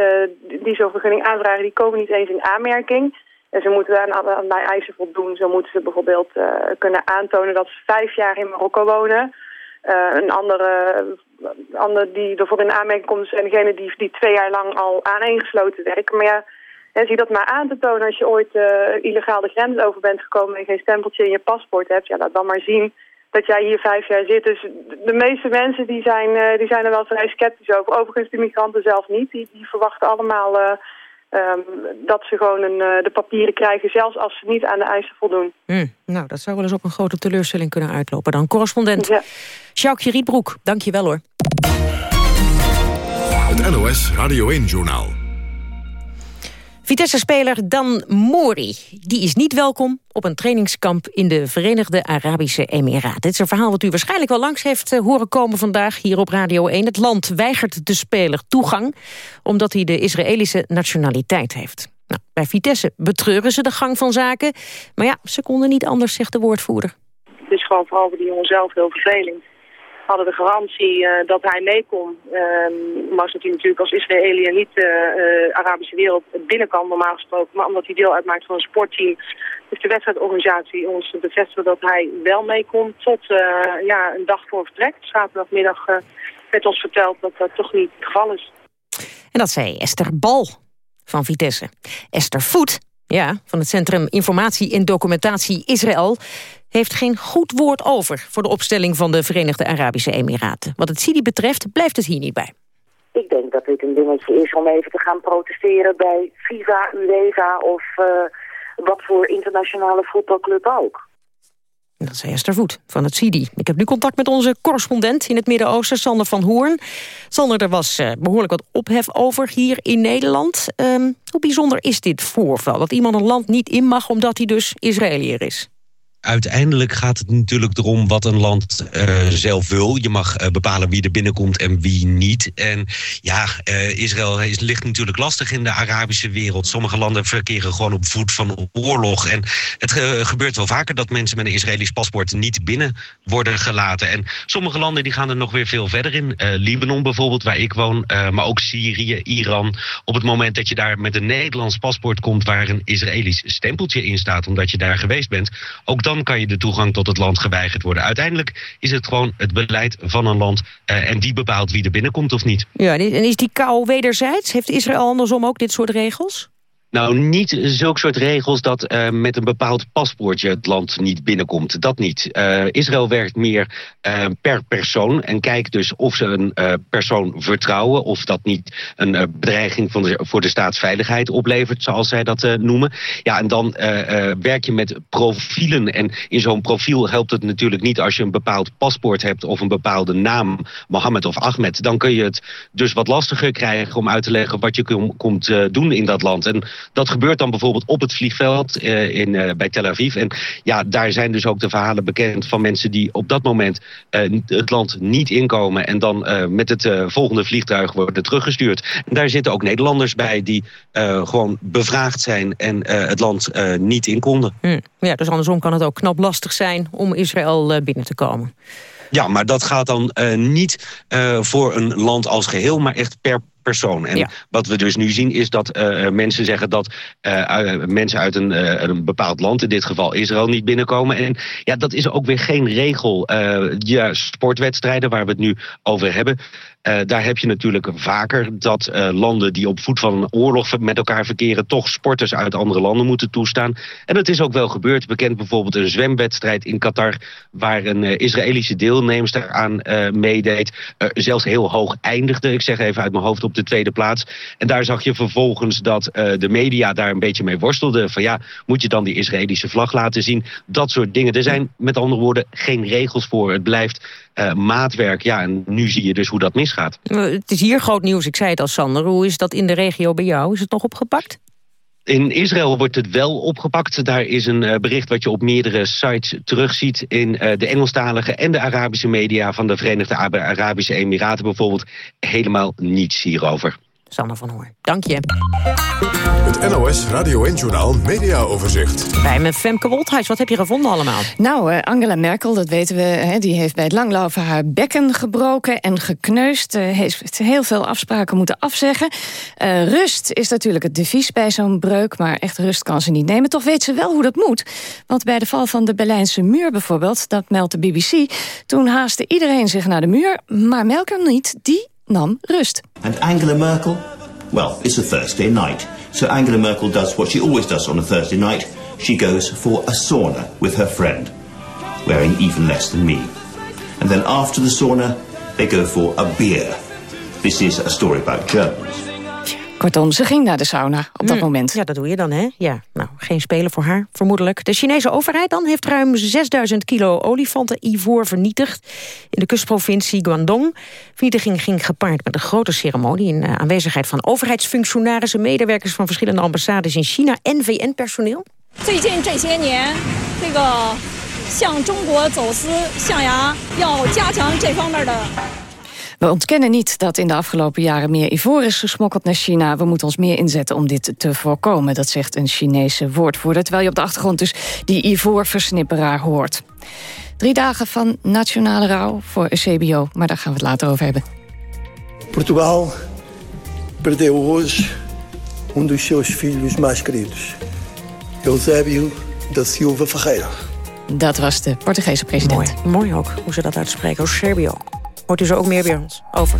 die zo'n vergunning aanvragen, die komen niet eens in aanmerking. En ze moeten aan allerlei eisen voldoen. Zo moeten ze bijvoorbeeld kunnen aantonen dat ze vijf jaar in Marokko wonen. een andere, ander die ervoor in aanmerking komt, zijn degenen die, die twee jaar lang al aaneengesloten werken. Maar ja, en zie dat maar aan te tonen als je ooit illegaal de grens over bent gekomen... en geen stempeltje in je paspoort hebt. Ja, laat dan maar zien dat jij hier vijf jaar zit. Dus de meeste mensen die zijn, die zijn er wel vrij sceptisch over. Overigens de migranten zelf niet. Die, die verwachten allemaal um, dat ze gewoon een, de papieren krijgen... zelfs als ze niet aan de eisen voldoen. Mm, nou, dat zou wel eens op een grote teleurstelling kunnen uitlopen. Dan correspondent ja. Sjoukje Rietbroek, dank je wel hoor. Het NOS Radio 1-journaal. Vitesse-speler Dan Mori die is niet welkom op een trainingskamp in de Verenigde Arabische Emiraten. Dit is een verhaal wat u waarschijnlijk wel langs heeft eh, horen komen vandaag hier op Radio 1. Het land weigert de speler toegang omdat hij de Israëlische nationaliteit heeft. Nou, bij Vitesse betreuren ze de gang van zaken, maar ja, ze konden niet anders, zegt de woordvoerder. Het is gewoon vooral voor die jongen zelf heel vervelend hadden de garantie uh, dat hij mee kon. Um, maar dat hij natuurlijk als Israëliër niet de uh, uh, Arabische wereld binnen kan, normaal gesproken. Maar omdat hij deel uitmaakt van een sportteam, heeft de wedstrijdorganisatie ons bevestigd dat hij wel mee kon. Tot ja, een dag voor vertrek. Zaterdagmiddag werd ons verteld dat dat toch niet het geval is. En dat zei Esther Bal van Vitesse. Esther Voet, ja, van het Centrum Informatie en Documentatie Israël heeft geen goed woord over... voor de opstelling van de Verenigde Arabische Emiraten. Wat het Sidi betreft blijft het hier niet bij. Ik denk dat dit een dingetje is om even te gaan protesteren bij FIFA, UEFA of uh, wat voor internationale voetbalclub ook. Dat is Esther Voet van het CIDI. Ik heb nu contact met onze correspondent in het Midden-Oosten, Sander van Hoorn. Sander, er was uh, behoorlijk wat ophef over hier in Nederland. Um, hoe bijzonder is dit voorval? Dat iemand een land niet in mag omdat hij dus Israëliër is? Uiteindelijk gaat het natuurlijk erom wat een land uh, zelf wil. Je mag uh, bepalen wie er binnenkomt en wie niet. En ja, uh, Israël is, ligt natuurlijk lastig in de Arabische wereld. Sommige landen verkeren gewoon op voet van oorlog. En het gebeurt wel vaker dat mensen met een Israëlisch paspoort niet binnen worden gelaten. En sommige landen die gaan er nog weer veel verder in. Libanon bijvoorbeeld, waar ik woon, maar ook Syrië, Iran. Op het moment dat je daar met een Nederlands paspoort komt waar een Israëlisch stempeltje in staat, omdat je daar geweest bent, ook dan kan je de toegang tot het land geweigerd worden. Uiteindelijk is het gewoon het beleid van een land uh, en die bepaalt wie er binnenkomt of niet. Ja, en is die kou wederzijds? Heeft Israël andersom ook dit soort regels? Nou, niet zulke soort regels dat uh, met een bepaald paspoortje het land niet binnenkomt. Dat niet. Uh, Israël werkt meer uh, per persoon en kijkt dus of ze een persoon vertrouwen... of dat niet een bedreiging van de, voor de staatsveiligheid oplevert, zoals zij dat noemen. Ja, en dan werk je met profielen. En in zo'n profiel helpt het natuurlijk niet als je een bepaald paspoort hebt... of een bepaalde naam, Mohammed of Ahmed. Dan kun je het dus wat lastiger krijgen om uit te leggen wat je kom, komt doen in dat land. En dat gebeurt dan bijvoorbeeld op het vliegveld uh, in, uh, bij Tel Aviv. En ja, daar zijn dus ook de verhalen bekend van mensen die op dat moment uh, het land niet inkomen. En dan met het volgende vliegtuig worden teruggestuurd. En daar zitten ook Nederlanders bij die gewoon bevraagd zijn en het land niet in konden. Hm. Ja, dus andersom kan het ook knap lastig zijn om Israël binnen te komen. Ja, maar dat gaat dan uh, niet uh, voor een land als geheel, maar echt per persoon. En ja. wat we dus nu zien is dat uh, mensen zeggen dat uh, mensen uit een, uh, een, bepaald land, in dit geval Israël, niet binnenkomen. En ja, dat is ook weer geen regel. ja, sportwedstrijden waar we het nu over hebben. Uh, daar heb je natuurlijk vaker dat uh, landen die op voet van een oorlog met elkaar verkeren... toch sporters uit andere landen moeten toestaan. En dat is ook wel gebeurd. Bekend bijvoorbeeld een zwemwedstrijd in Qatar... waar een uh, Israëlische deelnemster aan meedeed. zelfs heel hoog eindigde, ik zeg even uit mijn hoofd, op de tweede plaats. En daar zag je vervolgens dat de media daar een beetje mee worstelden. Van ja, moet je dan die Israëlische vlag laten zien? Dat soort dingen. Er zijn met andere woorden geen regels voor. Het blijft maatwerk. Ja, en nu zie je dus hoe dat misgaat. Het is hier groot nieuws, ik zei het al Sander. Hoe is dat in de regio bij jou? Is het nog opgepakt? In Israël wordt het wel opgepakt. Daar is een uh, bericht wat je op meerdere sites terugziet... in de Engelstalige en de Arabische media... van de Verenigde Arabische Emiraten bijvoorbeeld. Helemaal niets hierover. Sander van Hoor, dank je. Het NOS Radio 1-journaal Mediaoverzicht. Bij me Femke Wolthuis, wat heb je gevonden allemaal? Nou, uh, Angela Merkel, dat weten we, hè, die heeft bij het langlopen haar bekken gebroken en gekneusd. Uh, heeft heel veel afspraken moeten afzeggen. Uh, rust is natuurlijk het devies bij zo'n breuk, maar echt rust kan ze niet nemen. Toch weet ze wel hoe dat moet. Want bij de val van de Berlijnse muur bijvoorbeeld, dat meldt de BBC... toen haastte iedereen zich naar de muur, maar Merkel niet, die nam rust. And Angela Merkel? Well, it's a Thursday night. So Angela Merkel does what she always does on a Thursday night. She goes for a sauna with her friend, wearing even less than me. And then after the sauna, they go for a beer. This is a story about Germans. Kortom, ze ging naar de sauna op dat Mm, moment. Ja, dat doe je dan, hè? Ja, nou, geen spelen voor haar, vermoedelijk. De Chinese overheid dan heeft ruim 6000 kilo olifanten-ivoor vernietigd... in de kustprovincie Guangdong. Vernietiging ging gepaard met een grote ceremonie... in eh, aanwezigheid van overheidsfunctionarissen... medewerkers van verschillende ambassades in China en VN-personeel. 最近这些年，这个向中国走私象牙要加强这方面的 We ontkennen niet dat in de afgelopen jaren meer ivoor is gesmokkeld naar China. We moeten ons meer inzetten om dit te voorkomen. Dat zegt een Chinese woordvoerder. Terwijl je op de achtergrond dus die ivoorversnipperaar hoort. Drie dagen van nationale rouw voor Eusebio. Maar daar gaan we het later over hebben. Portugal perdeu hoje um dos seus filhos mais queridos, Eusébio da Silva Ferreira. Dat was de Portugese president. Mooi, mooi ook, hoe ze dat uitspreken. Eusebio. Hoort u zo ook meer bij ons? Over.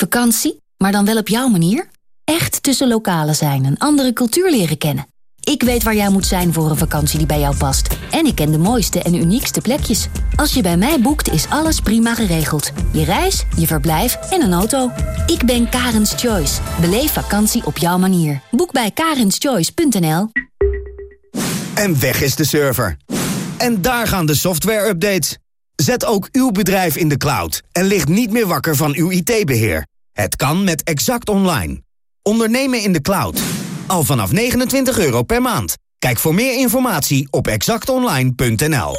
Vakantie, maar dan wel op jouw manier? Echt tussen lokalen zijn en andere cultuur leren kennen. Ik weet waar jij moet zijn voor een vakantie die bij jou past. En ik ken de mooiste en uniekste plekjes. Als je bij mij boekt, is alles prima geregeld. Je reis, je verblijf en een auto. Ik ben Karens Choice. Beleef vakantie op jouw manier. Boek bij karenschoice.nl En weg is de server. En daar gaan de software-updates. Zet ook uw bedrijf in de cloud en ligt niet meer wakker van uw IT-beheer. Het kan met Exact Online. Ondernemen in de cloud. Al vanaf 29 euro per maand. Kijk voor meer informatie op exactonline.nl.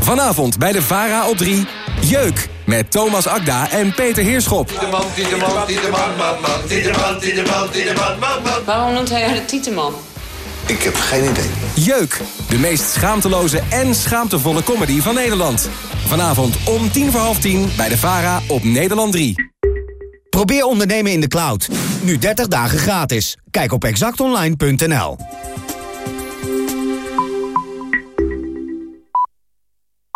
Vanavond bij de VARA op 3. Jeuk. Met Thomas Akda en Peter Heerschop. Waarom noemt hij haar de Tieteman? Ik heb geen idee. Jeuk. De meest schaamteloze en schaamtevolle comedy van Nederland. Vanavond om tien voor half tien bij de VARA op Nederland 3. Probeer ondernemen in de cloud. Nu 30 dagen gratis. Kijk op exactonline.nl.